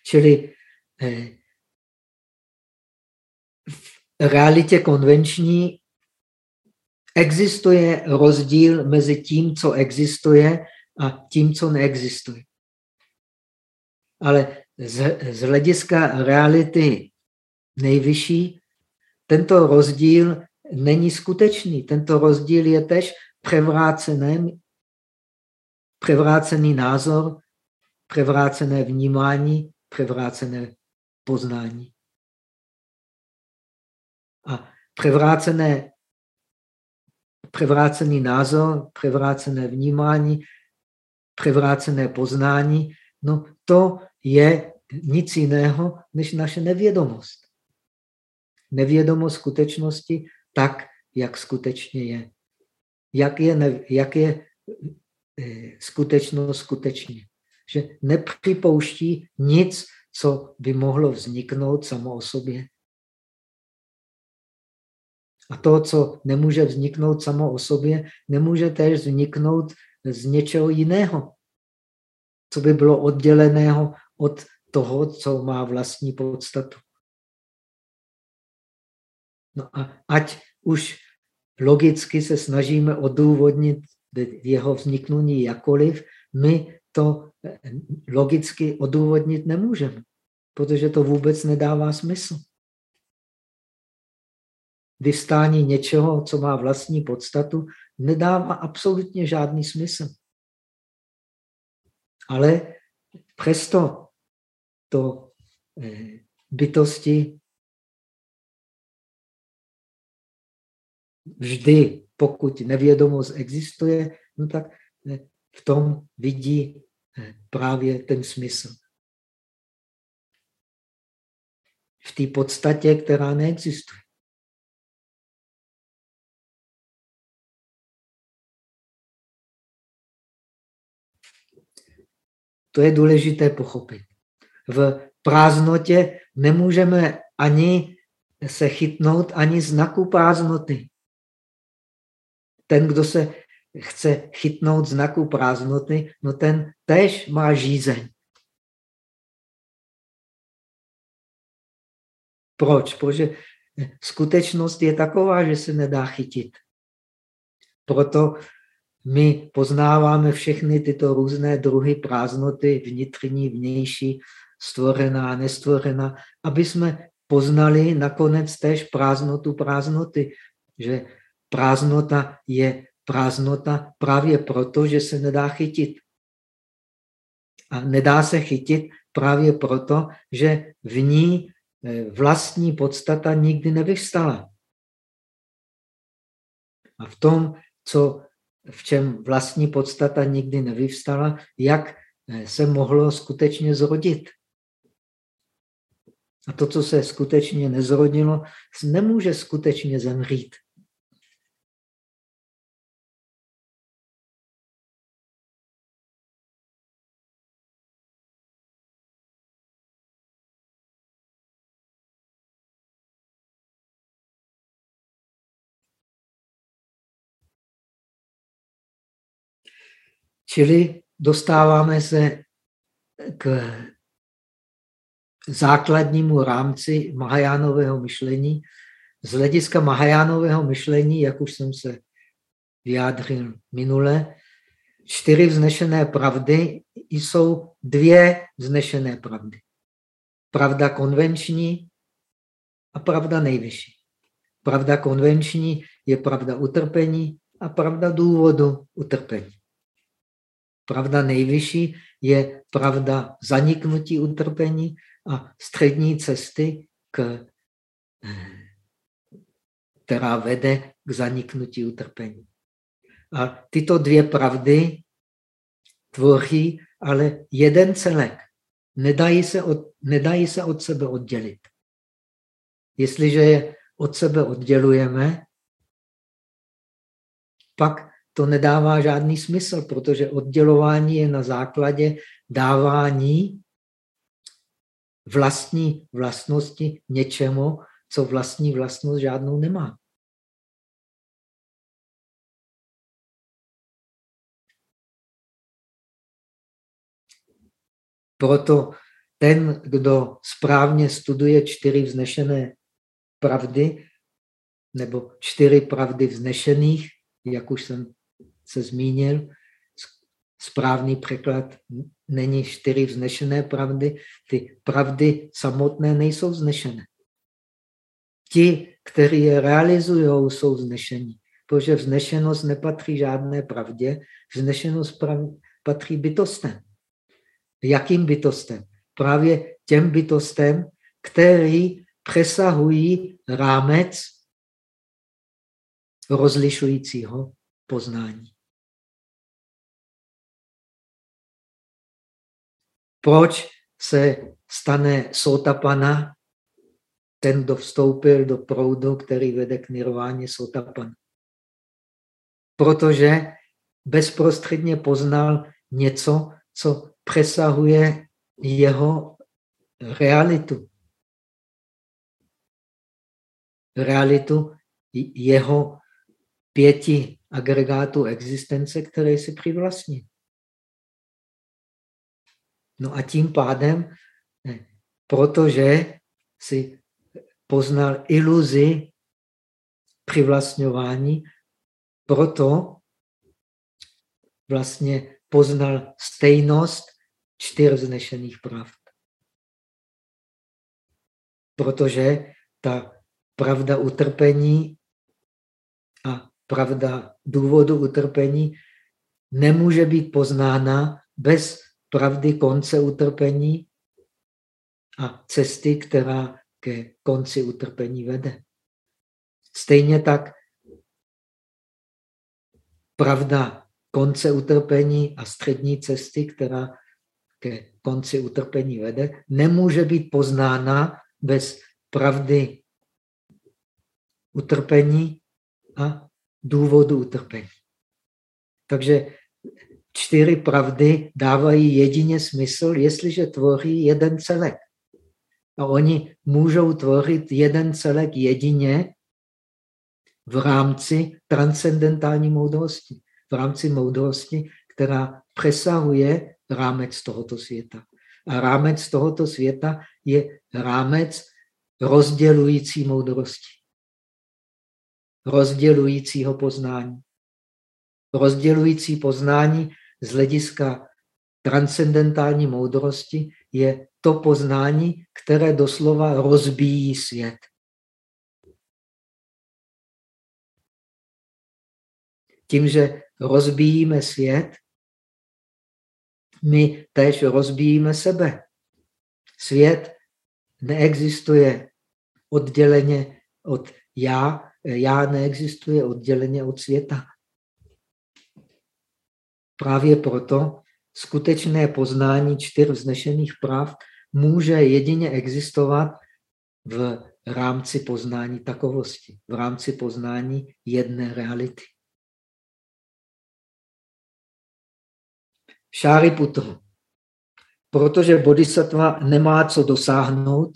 Čili eh, realitě konvenční existuje rozdíl mezi tím, co existuje a tím, co neexistuje. Ale z, z hlediska reality nejvyšší, tento rozdíl není skutečný. Tento rozdíl je tež převrácený, názor, převrácené vnímání, převrácené poznání. A převrácené, převrácený názor, převrácené vnímání, převrácené poznání, no to je nic jiného než naše nevědomost nevědomost skutečnosti tak, jak skutečně je. Jak je, ne, jak je e, skutečnost skutečně. Že nepřipouští nic, co by mohlo vzniknout samo o sobě. A to, co nemůže vzniknout samo o sobě, nemůže též vzniknout z něčeho jiného, co by bylo odděleného od toho, co má vlastní podstatu. No a ať už logicky se snažíme odůvodnit jeho vzniknutí jakoliv, my to eh, logicky odůvodnit nemůžeme, protože to vůbec nedává smysl. Vystání něčeho, co má vlastní podstatu, nedává absolutně žádný smysl. Ale přesto to eh, bytosti vždy, pokud nevědomost existuje, no tak eh, v tom vidí eh, právě ten smysl. V té podstatě, která neexistuje. To je důležité pochopit. V prázdnotě nemůžeme ani se chytnout ani znaku prázdnoty ten, kdo se chce chytnout znaku prázdnoty, no ten tež má žízeň. Proč? Protože skutečnost je taková, že se nedá chytit. Proto my poznáváme všechny tyto různé druhy prázdnoty, vnitřní, vnější, stvorená, nestvorená, aby jsme poznali nakonec též prázdnotu prázdnoty, že prázdnota je prázdnota právě proto, že se nedá chytit. A nedá se chytit právě proto, že v ní eh, vlastní podstata nikdy nevyvstala. A v tom, co, v čem vlastní podstata nikdy nevyvstala, jak eh, se mohlo skutečně zrodit. A to, co se skutečně nezrodilo, nemůže skutečně zemřít. Čili dostáváme se k základnímu rámci Mahajánového myšlení. Z hlediska Mahajánového myšlení, jak už jsem se vyjádřil minule, čtyři vznešené pravdy jsou dvě vznešené pravdy. Pravda konvenční a pravda nejvyšší. Pravda konvenční je pravda utrpení a pravda důvodu utrpení. Pravda nejvyšší je pravda zaniknutí utrpení a střední cesty, k, která vede k zaniknutí utrpení. A tyto dvě pravdy tvoří ale jeden celek. Nedají se od, nedají se od sebe oddělit. Jestliže je od sebe oddělujeme, pak to nedává žádný smysl, protože oddělování je na základě dávání vlastní vlastnosti něčemu, co vlastní vlastnost žádnou nemá. Proto ten, kdo správně studuje čtyři vznešené pravdy, nebo čtyři pravdy vznešených, jak už jsem se zmínil, správný překlad není čtyři vznešené pravdy, ty pravdy samotné nejsou vznešené. Ti, kteří je realizují, jsou vznešení, protože vznešenost nepatří žádné pravdě, vznešenost patří bytostem. Jakým bytostem? Právě těm bytostem, který přesahují rámec rozlišujícího poznání. Proč se stane sotapana ten, kdo vstoupil do proudu, který vede k nirváně sotapana? Protože bezprostředně poznal něco, co přesahuje jeho realitu. Realitu jeho pěti agregátů existence, které si přivlastní. No a tím pádem, protože si poznal iluzi přivlastňování, proto vlastně poznal stejnost čtyř vznešených pravd. Protože ta pravda utrpení a pravda důvodu utrpení nemůže být poznána bez pravdy konce utrpení a cesty, která ke konci utrpení vede. Stejně tak pravda konce utrpení a střední cesty, která ke konci utrpení vede, nemůže být poznána bez pravdy utrpení a důvodu utrpení. Takže čtyři pravdy dávají jedině smysl, jestliže tvoří jeden celek. A oni můžou tvořit jeden celek jedině v rámci transcendentální moudrosti, v rámci moudrosti, která přesahuje rámec tohoto světa. A rámec tohoto světa je rámec rozdělující moudrosti, rozdělujícího poznání. Rozdělující poznání z hlediska transcendentální moudrosti je to poznání, které doslova rozbíjí svět. Tím, že rozbíjíme svět, my též rozbíjíme sebe. Svět neexistuje odděleně od já, já neexistuje odděleně od světa. Právě proto skutečné poznání čtyř vznešených práv může jedině existovat v rámci poznání takovosti, v rámci poznání jedné reality. Šáriputra. Protože bodhisattva nemá co dosáhnout,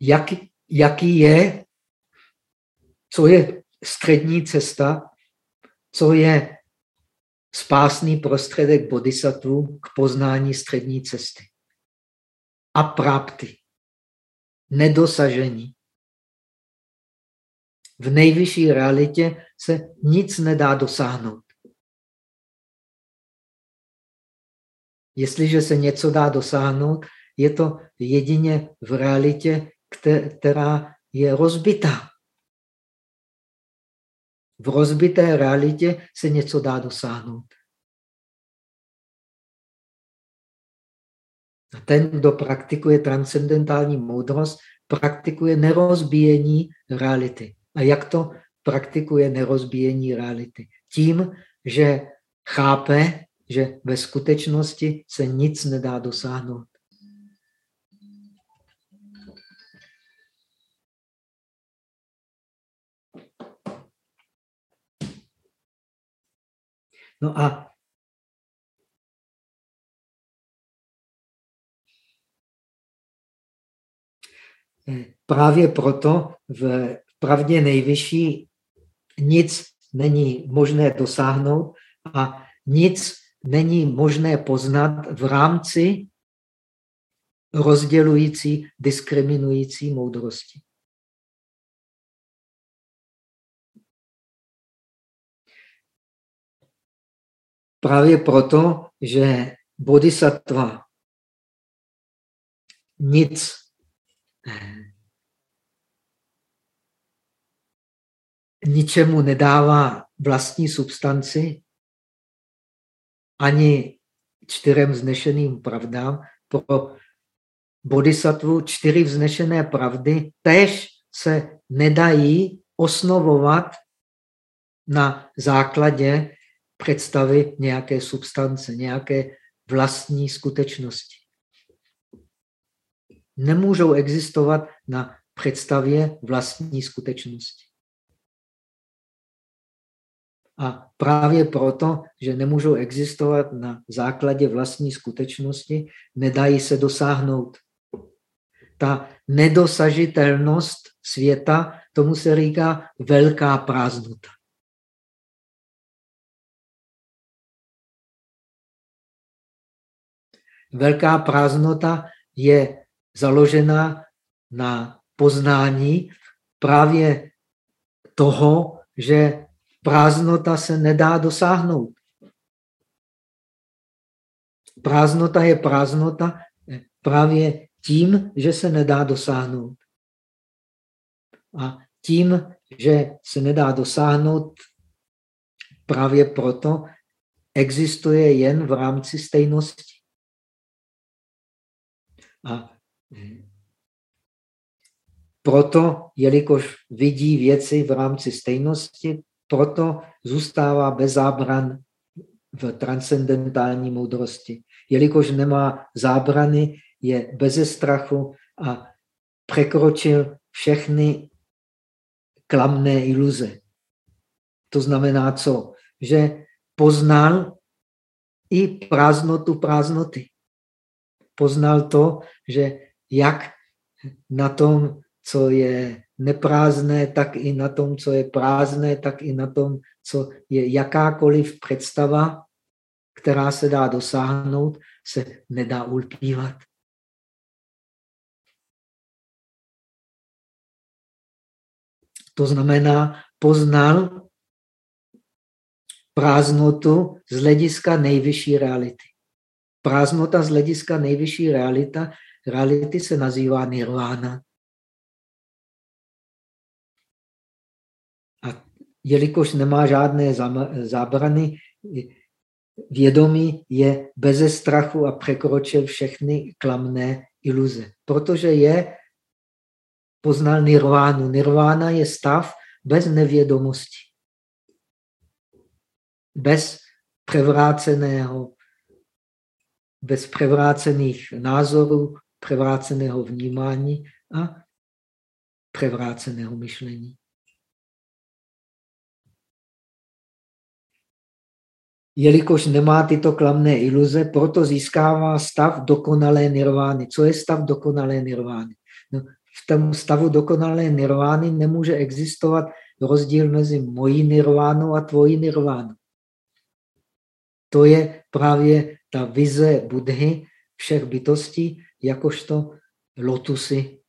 jak, jaký je, co je střední cesta, co je spásný prostředek bodhisattva k poznání střední cesty. A prápty. Nedosažení. V nejvyšší realitě se nic nedá dosáhnout. Jestliže se něco dá dosáhnout, je to jedině v realitě, která je rozbitá. V rozbité realitě se něco dá dosáhnout. A ten, kdo praktikuje transcendentální moudrost, praktikuje nerozbíjení reality. A jak to praktikuje nerozbíjení reality? Tím, že chápe, že ve skutečnosti se nic nedá dosáhnout. No a právě proto v pravdě nejvyšší nic není možné dosáhnout a nic není možné poznat v rámci rozdělující, diskriminující moudrosti. Právě proto, že bodhisattva nic ničemu nedává vlastní substanci, ani čtyřem vznešeným pravdám. Pro bodhisattvu čtyři vznešené pravdy tež se nedají osnovovat na základě představy nějaké substance, nějaké vlastní skutečnosti. Nemůžou existovat na představě vlastní skutečnosti. A právě proto, že nemůžou existovat na základě vlastní skutečnosti, nedají se dosáhnout. Ta nedosažitelnost světa, tomu se říká velká prázdnota. Velká prázdnota je založena na poznání právě toho, že prázdnota se nedá dosáhnout. Prázdnota je prázdnota právě tím, že se nedá dosáhnout. A tím, že se nedá dosáhnout, právě proto existuje jen v rámci stejnosti. A proto, jelikož vidí věci v rámci stejnosti, proto zůstává bez zábran v transcendentální moudrosti. Jelikož nemá zábrany, je bez strachu a překročil všechny klamné iluze. To znamená co? Že poznal i prázdnotu prázdnoty. Poznal to, že jak na tom, co je neprázdné, tak i na tom, co je prázdné, tak i na tom, co je jakákoliv představa, která se dá dosáhnout, se nedá ulpívat. To znamená, poznal prázdnotu z hlediska nejvyšší reality. Prázdnota z hlediska nejvyšší realita, reality se nazývá nirvana. jelikož nemá žádné zábrany, vědomí je beze strachu a překročil všechny klamné iluze. Protože je poznal nirvánu. Nirvána je stav bez nevědomosti. Bez převráceného, bez převrácených názorů, převráceného vnímání a převráceného myšlení. Jelikož nemá tyto klamné iluze, proto získává stav dokonalé nirvány. Co je stav dokonalé nirvány? No, v tom stavu dokonalé nirvány nemůže existovat rozdíl mezi mojí nirvánou a tvojí nirvánou. To je právě ta vize Budhy všech bytostí, jakožto lotusy.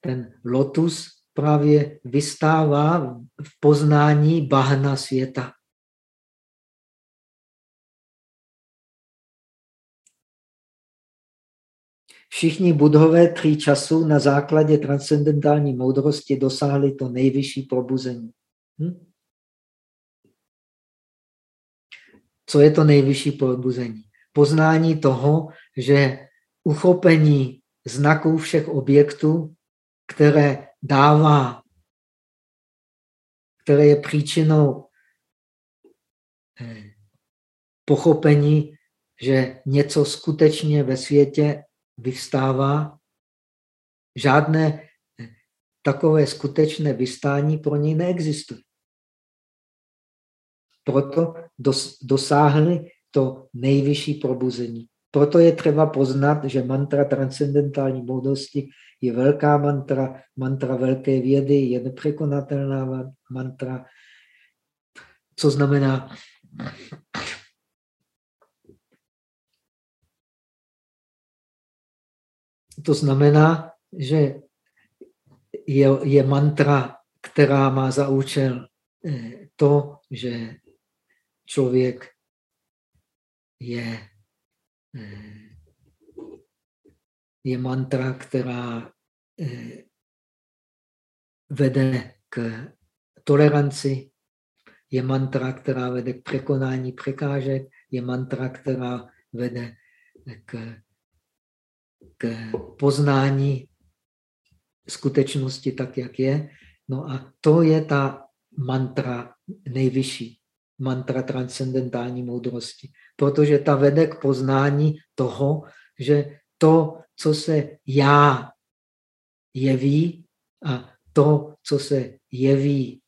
Ten lotus právě vystává v poznání bahna světa. Všichni budhové tří časů na základě transcendentální moudrosti dosáhli to nejvyšší probuzení. Hm? Co je to nejvyšší probuzení? Poznání toho, že uchopení znaků všech objektů, které dává, které je příčinou eh, pochopení, že něco skutečně ve světě vyvstává, žádné eh, takové skutečné vystání pro něj neexistuje. Proto dos, dosáhli to nejvyšší probuzení. Proto je třeba poznat, že mantra transcendentální moudrosti je velká mantra, mantra velké vědy, je nepřekonatelná mantra. Co znamená, to znamená, že je, je mantra, která má za účel eh, to, že člověk je eh, je mantra, která eh, vede k toleranci, je mantra, která vede k překonání překážek, je mantra, která vede k, k poznání skutečnosti tak, jak je. No a to je ta mantra nejvyšší, mantra transcendentální moudrosti. Protože ta vede k poznání toho, že to, co se já jeví a to, co se jeví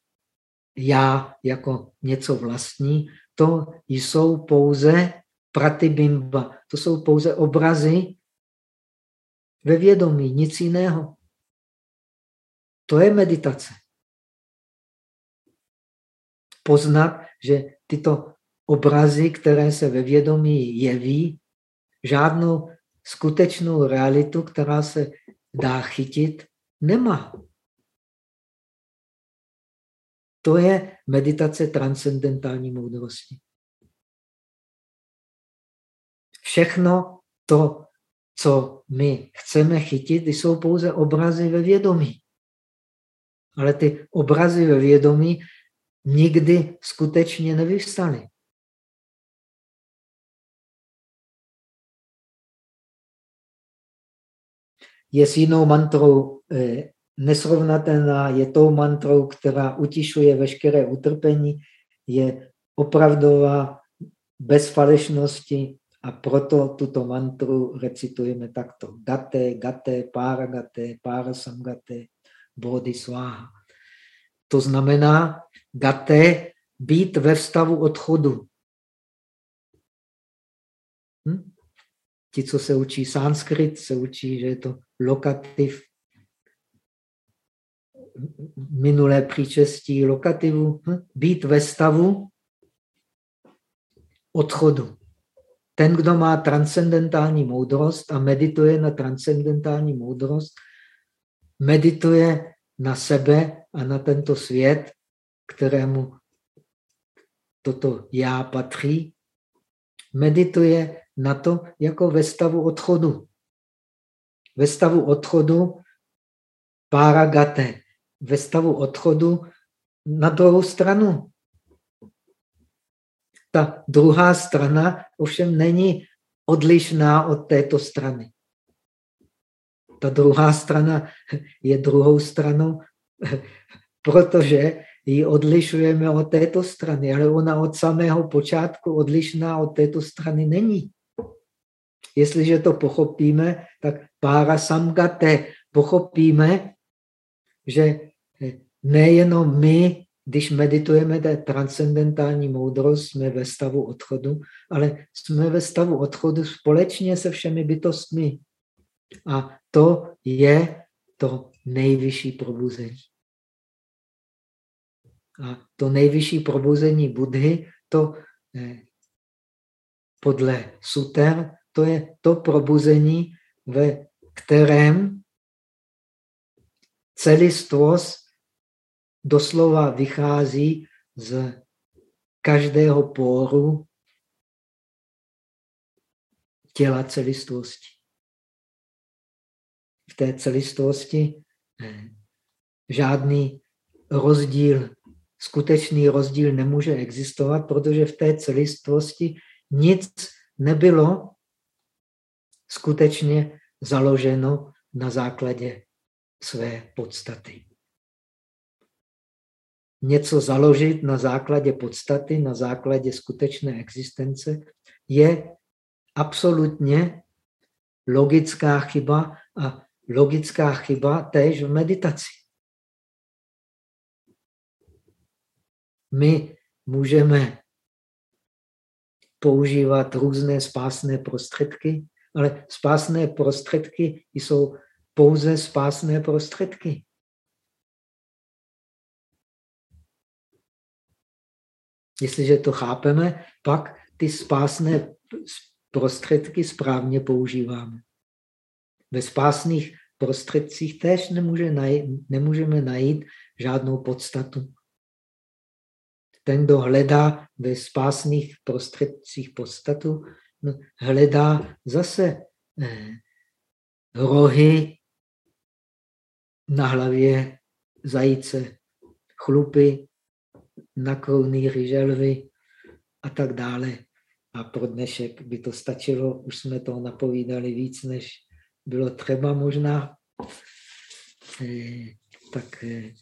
já jako něco vlastní, to jsou pouze pratibimba, to jsou pouze obrazy ve vědomí, nic jiného. To je meditace. Poznat, že tyto obrazy, které se ve vědomí jeví, žádnou skutečnou realitu, která se dá chytit, nemá. To je meditace transcendentální moudrosti. Všechno to, co my chceme chytit, jsou pouze obrazy ve vědomí. Ale ty obrazy ve vědomí nikdy skutečně nevyvstaly. je s jinou mantrou eh, nesrovnatelná, je tou mantrou, která utišuje veškeré utrpení, je opravdová, bez falešnosti a proto tuto mantru recitujeme takto. Gate, gate, para gate, para samgate, bodhi sváha. To znamená gate, být ve vstavu odchodu. Hm? Ti, co se učí sanskrit, se učí, že je to lokativ minulé příčestí lokativu, hm? být ve stavu odchodu. Ten, kdo má transcendentální moudrost a medituje na transcendentální moudrost, medituje na sebe a na tento svět, kterému toto já patří, medituje na to jako ve stavu odchodu ve stavu odchodu paragate. Ve stavu odchodu na druhou stranu. Ta druhá strana ovšem není odlišná od této strany. Ta druhá strana je druhou stranou, protože ji odlišujeme od této strany, ale ona od samého počátku odlišná od této strany není. Jestliže to pochopíme, tak pára samgate pochopíme, že nejenom my, když meditujeme té transcendentální moudrost, jsme ve stavu odchodu, ale jsme ve stavu odchodu společně se všemi bytostmi. A to je to nejvyšší probuzení. A to nejvyšší probuzení Budhy, to eh, podle suter, to je to probuzení, ve kterém celistvost doslova vychází z každého póru těla celistvosti. V té celistvosti eh, žádný rozdíl, skutečný rozdíl nemůže existovat, protože v té celistvosti nic nebylo skutečně založeno na základě své podstaty. Něco založit na základě podstaty, na základě skutečné existence, je absolutně logická chyba a logická chyba též v meditaci. My můžeme používat různé spásné prostředky, ale spásné prostředky jsou pouze spásné prostředky. Jestliže to chápeme, pak ty spásné prostředky správně používáme. Ve spásných prostředcích též nemůže najít, nemůžeme najít žádnou podstatu. Ten, kdo hledá ve spásných prostředcích podstatu, no, hledá zase eh, rohy na hlavě zajíce, chlupy na krunýry želvy a tak dále. A pro dnešek by to stačilo, už jsme toho napovídali víc, než bylo třeba možná. Eh, tak eh,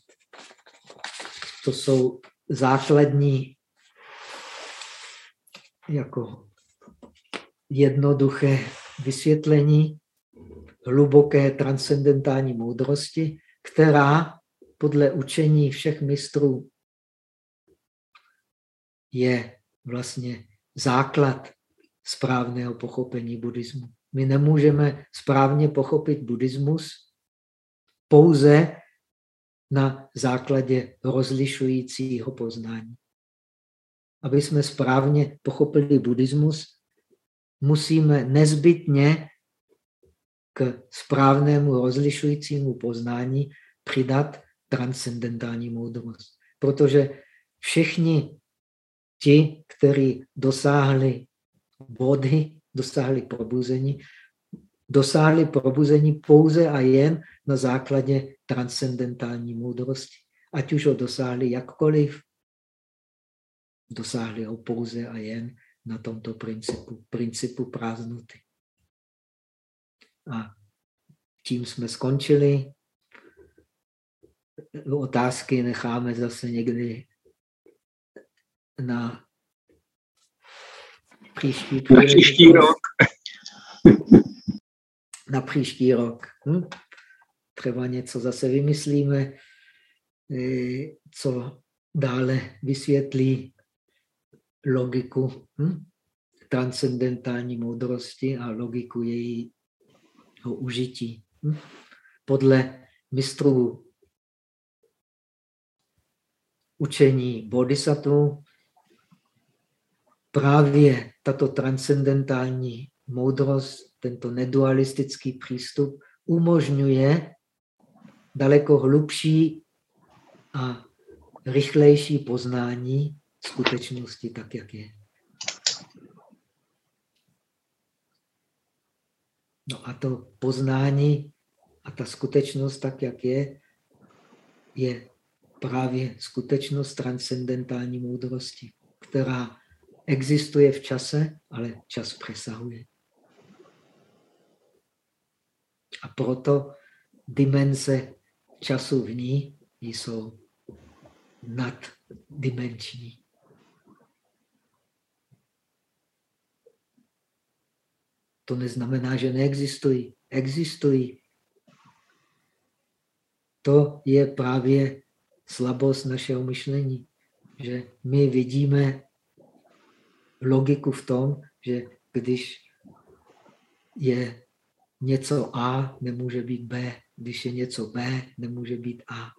to jsou základní jako jednoduché vysvětlení hluboké transcendentální moudrosti, která podle učení všech mistrů je vlastně základ správného pochopení buddhismu. My nemůžeme správně pochopit buddhismus pouze na základě rozlišujícího poznání. Aby jsme správně pochopili buddhismus, musíme nezbytně k správnému rozlišujícímu poznání přidat transcendentální moudrost. Protože všichni ti, kteří dosáhli body, dosáhli probuzení, dosáhli probuzení pouze a jen na základě transcendentální moudrosti. Ať už ho dosáhli jakkoliv, dosáhli ho pouze a jen na tomto principu, principu prázdnoty. A tím jsme skončili. Otázky necháme zase někdy na příští, na příští rok. Na příští rok. Hm? Třeba něco zase vymyslíme, eh, co dále vysvětlí logiku hm? transcendentální moudrosti a logiku jejího užití. Hm? Podle mistrů učení bodhisattva právě tato transcendentální moudrost, tento nedualistický přístup umožňuje daleko hlubší a rychlejší poznání skutečnosti tak, jak je. No a to poznání a ta skutečnost tak, jak je, je právě skutečnost transcendentální moudrosti, která existuje v čase, ale čas přesahuje. A proto dimenze času v ní jsou naddimenční. To neznamená, že neexistují. Existují. To je právě slabost našeho myšlení, že my vidíme logiku v tom, že když je něco A, nemůže být B. Když je něco B, nemůže být A.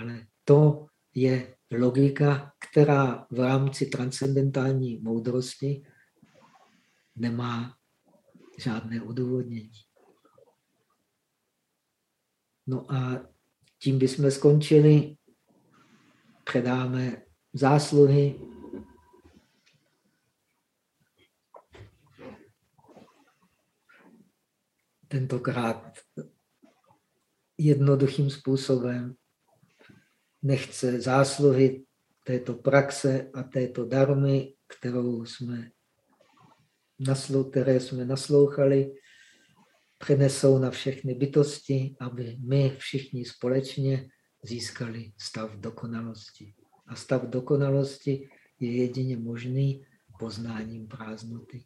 Ale to je logika, která v rámci transcendentální moudrosti nemá žádné odůvodnění. No a tím bychom skončili. Předáme zásluhy. Tentokrát jednoduchým způsobem nechce zásluhy této praxe a této darmy, kterou jsme které jsme naslouchali, přenesou na všechny bytosti, aby my všichni společně získali stav dokonalosti. A stav dokonalosti je jedině možný poznáním prázdnoty.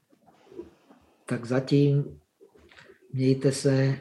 Tak zatím mějte se